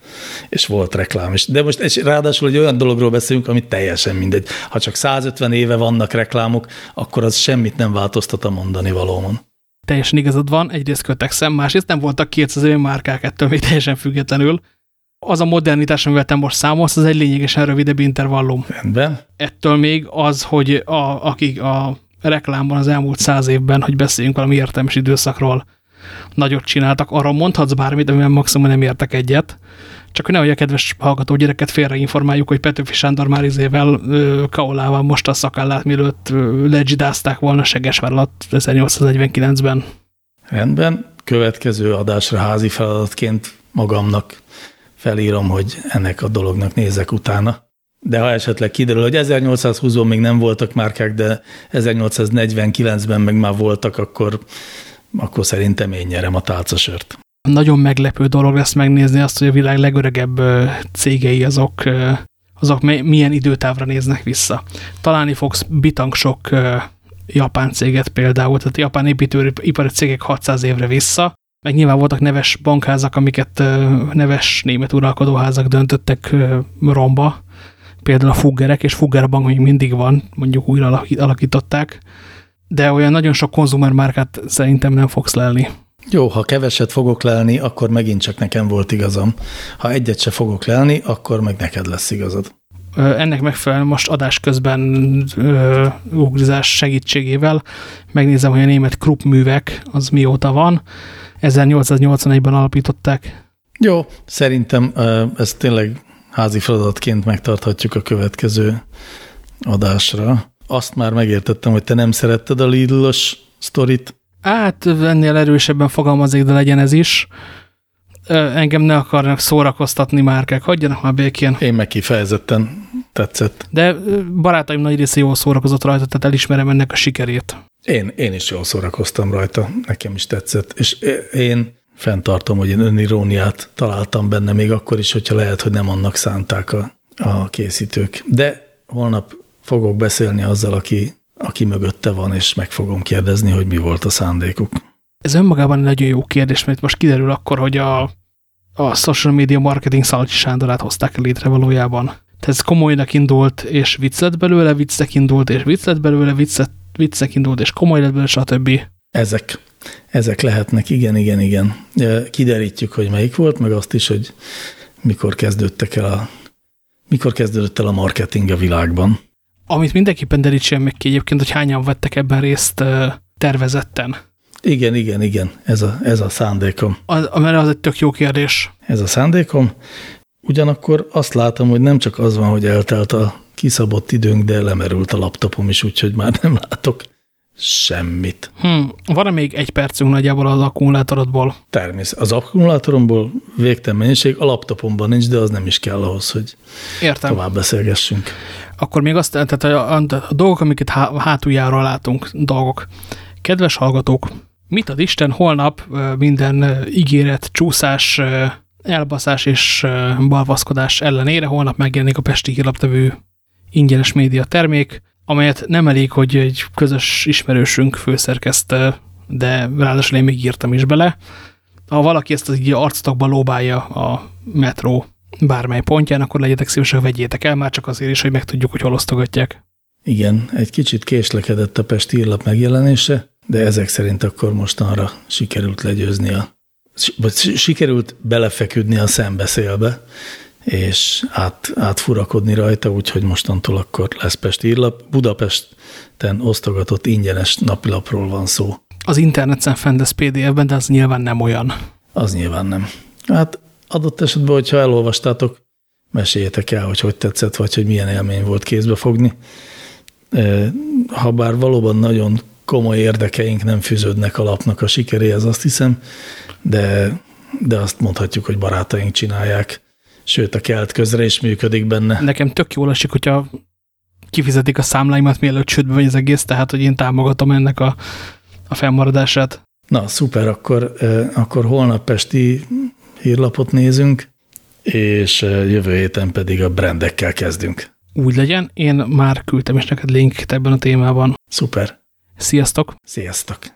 És volt reklám is. De most és ráadásul egy olyan dologról beszélünk, ami teljesen mindegy. Ha csak 150 éve vannak reklámok, akkor az semmit nem változtat a mondani valóban teljesen igazad van, egyrészt kötekszem, másrészt nem voltak 200 éve márkák ettől még teljesen függetlenül. Az a modernitás, amivel te most számolsz, az egy lényegesen rövidebb intervallum. Rendben. Ettől még az, hogy a, akik a reklámban az elmúlt száz évben, hogy beszéljünk valami értelmes időszakról, nagyot csináltak, arra mondhatsz bármit, amivel maximum nem értek egyet, csak hogy nehogy a kedves hallgató gyereket félreinformáljuk, hogy Petőfi Sándor már izével, kaolával most a szakállát, mielőtt legidázták volna Segesvár alatt 1849-ben. Rendben. Következő adásra házi feladatként magamnak felírom, hogy ennek a dolognak nézek utána. De ha esetleg kiderül, hogy 1820-ban még nem voltak márkák, de 1849-ben meg már voltak, akkor, akkor szerintem én nyerem a tálcasört nagyon meglepő dolog lesz megnézni azt, hogy a világ legöregebb cégei azok, azok milyen időtávra néznek vissza. Találni fogsz bitang sok japán céget például, tehát japán építőipari cégek 600 évre vissza, meg nyilván voltak neves bankházak, amiket neves német uralkodóházak döntöttek romba, például a Fuggerek, és Fugger bank még mindig van, mondjuk újra alakították, de olyan nagyon sok konzumer márkát szerintem nem fogsz lelni. Jó, ha keveset fogok lelni, akkor megint csak nekem volt igazam. Ha egyet se fogok lelni, akkor meg neked lesz igazad. Ennek megfelelően most adás közben ugrizás segítségével megnézem, hogy a német Krupp művek az mióta van. 1881-ben alapították. Jó, szerintem ez tényleg házi feladatként megtarthatjuk a következő adásra. Azt már megértettem, hogy te nem szeretted a Lidl-os sztorit. Hát ennél erősebben fogalmazik, de legyen ez is. Engem ne akarnak szórakoztatni márkák, hagyjanak már békén. Én meg kifejezetten tetszett. De barátaim nagy része jól szórakozott rajta, tehát elismerem ennek a sikerét. Én, én is jól szórakoztam rajta, nekem is tetszett. És én fenntartom, hogy én öniróniát találtam benne, még akkor is, hogyha lehet, hogy nem annak szánták a, a készítők. De holnap fogok beszélni azzal, aki, aki mögötte van, és meg fogom kérdezni, hogy mi volt a szándékuk. Ez önmagában egy nagyon jó kérdés, mert most kiderül akkor, hogy a, a social media marketing Szalcsi Sándorát hozták létre valójában. Tehát ez komolynak indult, és vicc belőle, viccek indult, és vicc belőle, viccek, viccek indult, és komoly lett belőle, stb. Ezek. Ezek lehetnek, igen, igen, igen. Kiderítjük, hogy melyik volt, meg azt is, hogy mikor kezdődtek el a, mikor kezdődött el a marketing a világban. Amit mindenképpen derítsen meg ki egyébként, hogy hányan vettek ebben részt tervezetten. Igen, igen, igen, ez a, ez a szándékom. A, mert az egy tök jó kérdés. Ez a szándékom. Ugyanakkor azt látom, hogy nem csak az van, hogy eltelt a kiszabott időnk, de lemerült a laptopom is, úgyhogy már nem látok semmit. Hmm. Van-e még egy percünk nagyjából az akkumulátorodból? Természetesen. Az akkumulátoromból végtelen mennyiség, a laptopomban nincs, de az nem is kell ahhoz, hogy Értem. tovább beszélgessünk. Akkor még azt, tehát a, a, a dolgok, amiket há, hátuljáról látunk, dolgok. Kedves hallgatók, mit ad Isten, holnap minden ígéret, csúszás, elbaszás és balvaszkodás ellenére holnap megjelenik a Pesti Hírlaptevő ingyenes média termék, amelyet nem elég, hogy egy közös ismerősünk főszerkezte, de ráadásul én még írtam is bele. Ha valaki ezt az így arctokba lóbálja a metró bármely pontján, akkor legyetek szívesek, vegyétek el, már csak azért is, hogy megtudjuk, hogy hol osztogatják. Igen, egy kicsit késlekedett a Pesti írlap megjelenése, de ezek szerint akkor mostanra sikerült legyőzni a vagy sikerült belefeküdni a szembeszélbe, és át, átfurakodni rajta, úgyhogy mostantól akkor lesz Pest írlap. Budapesten osztogatott ingyenes napilapról van szó. Az interneten fendez PDF-ben, de az nyilván nem olyan. Az nyilván nem. Hát adott esetben, hogyha elolvastátok, meséljetek el, hogy hogy tetszett, vagy hogy milyen élmény volt kézbe fogni. Habár valóban nagyon komoly érdekeink nem fűződnek a lapnak a sikeréhez, azt hiszem, de, de azt mondhatjuk, hogy barátaink csinálják sőt a kelt közre is működik benne. Nekem tök jól esik, hogyha kifizetik a számláimat, mielőtt csődbe vagy az egész, tehát hogy én támogatom ennek a, a fennmaradását. Na, szuper, akkor, akkor holnap Pesti hírlapot nézünk, és jövő héten pedig a brandekkel kezdünk. Úgy legyen, én már küldtem is neked linket ebben a témában. Szuper. Sziasztok! Sziasztok!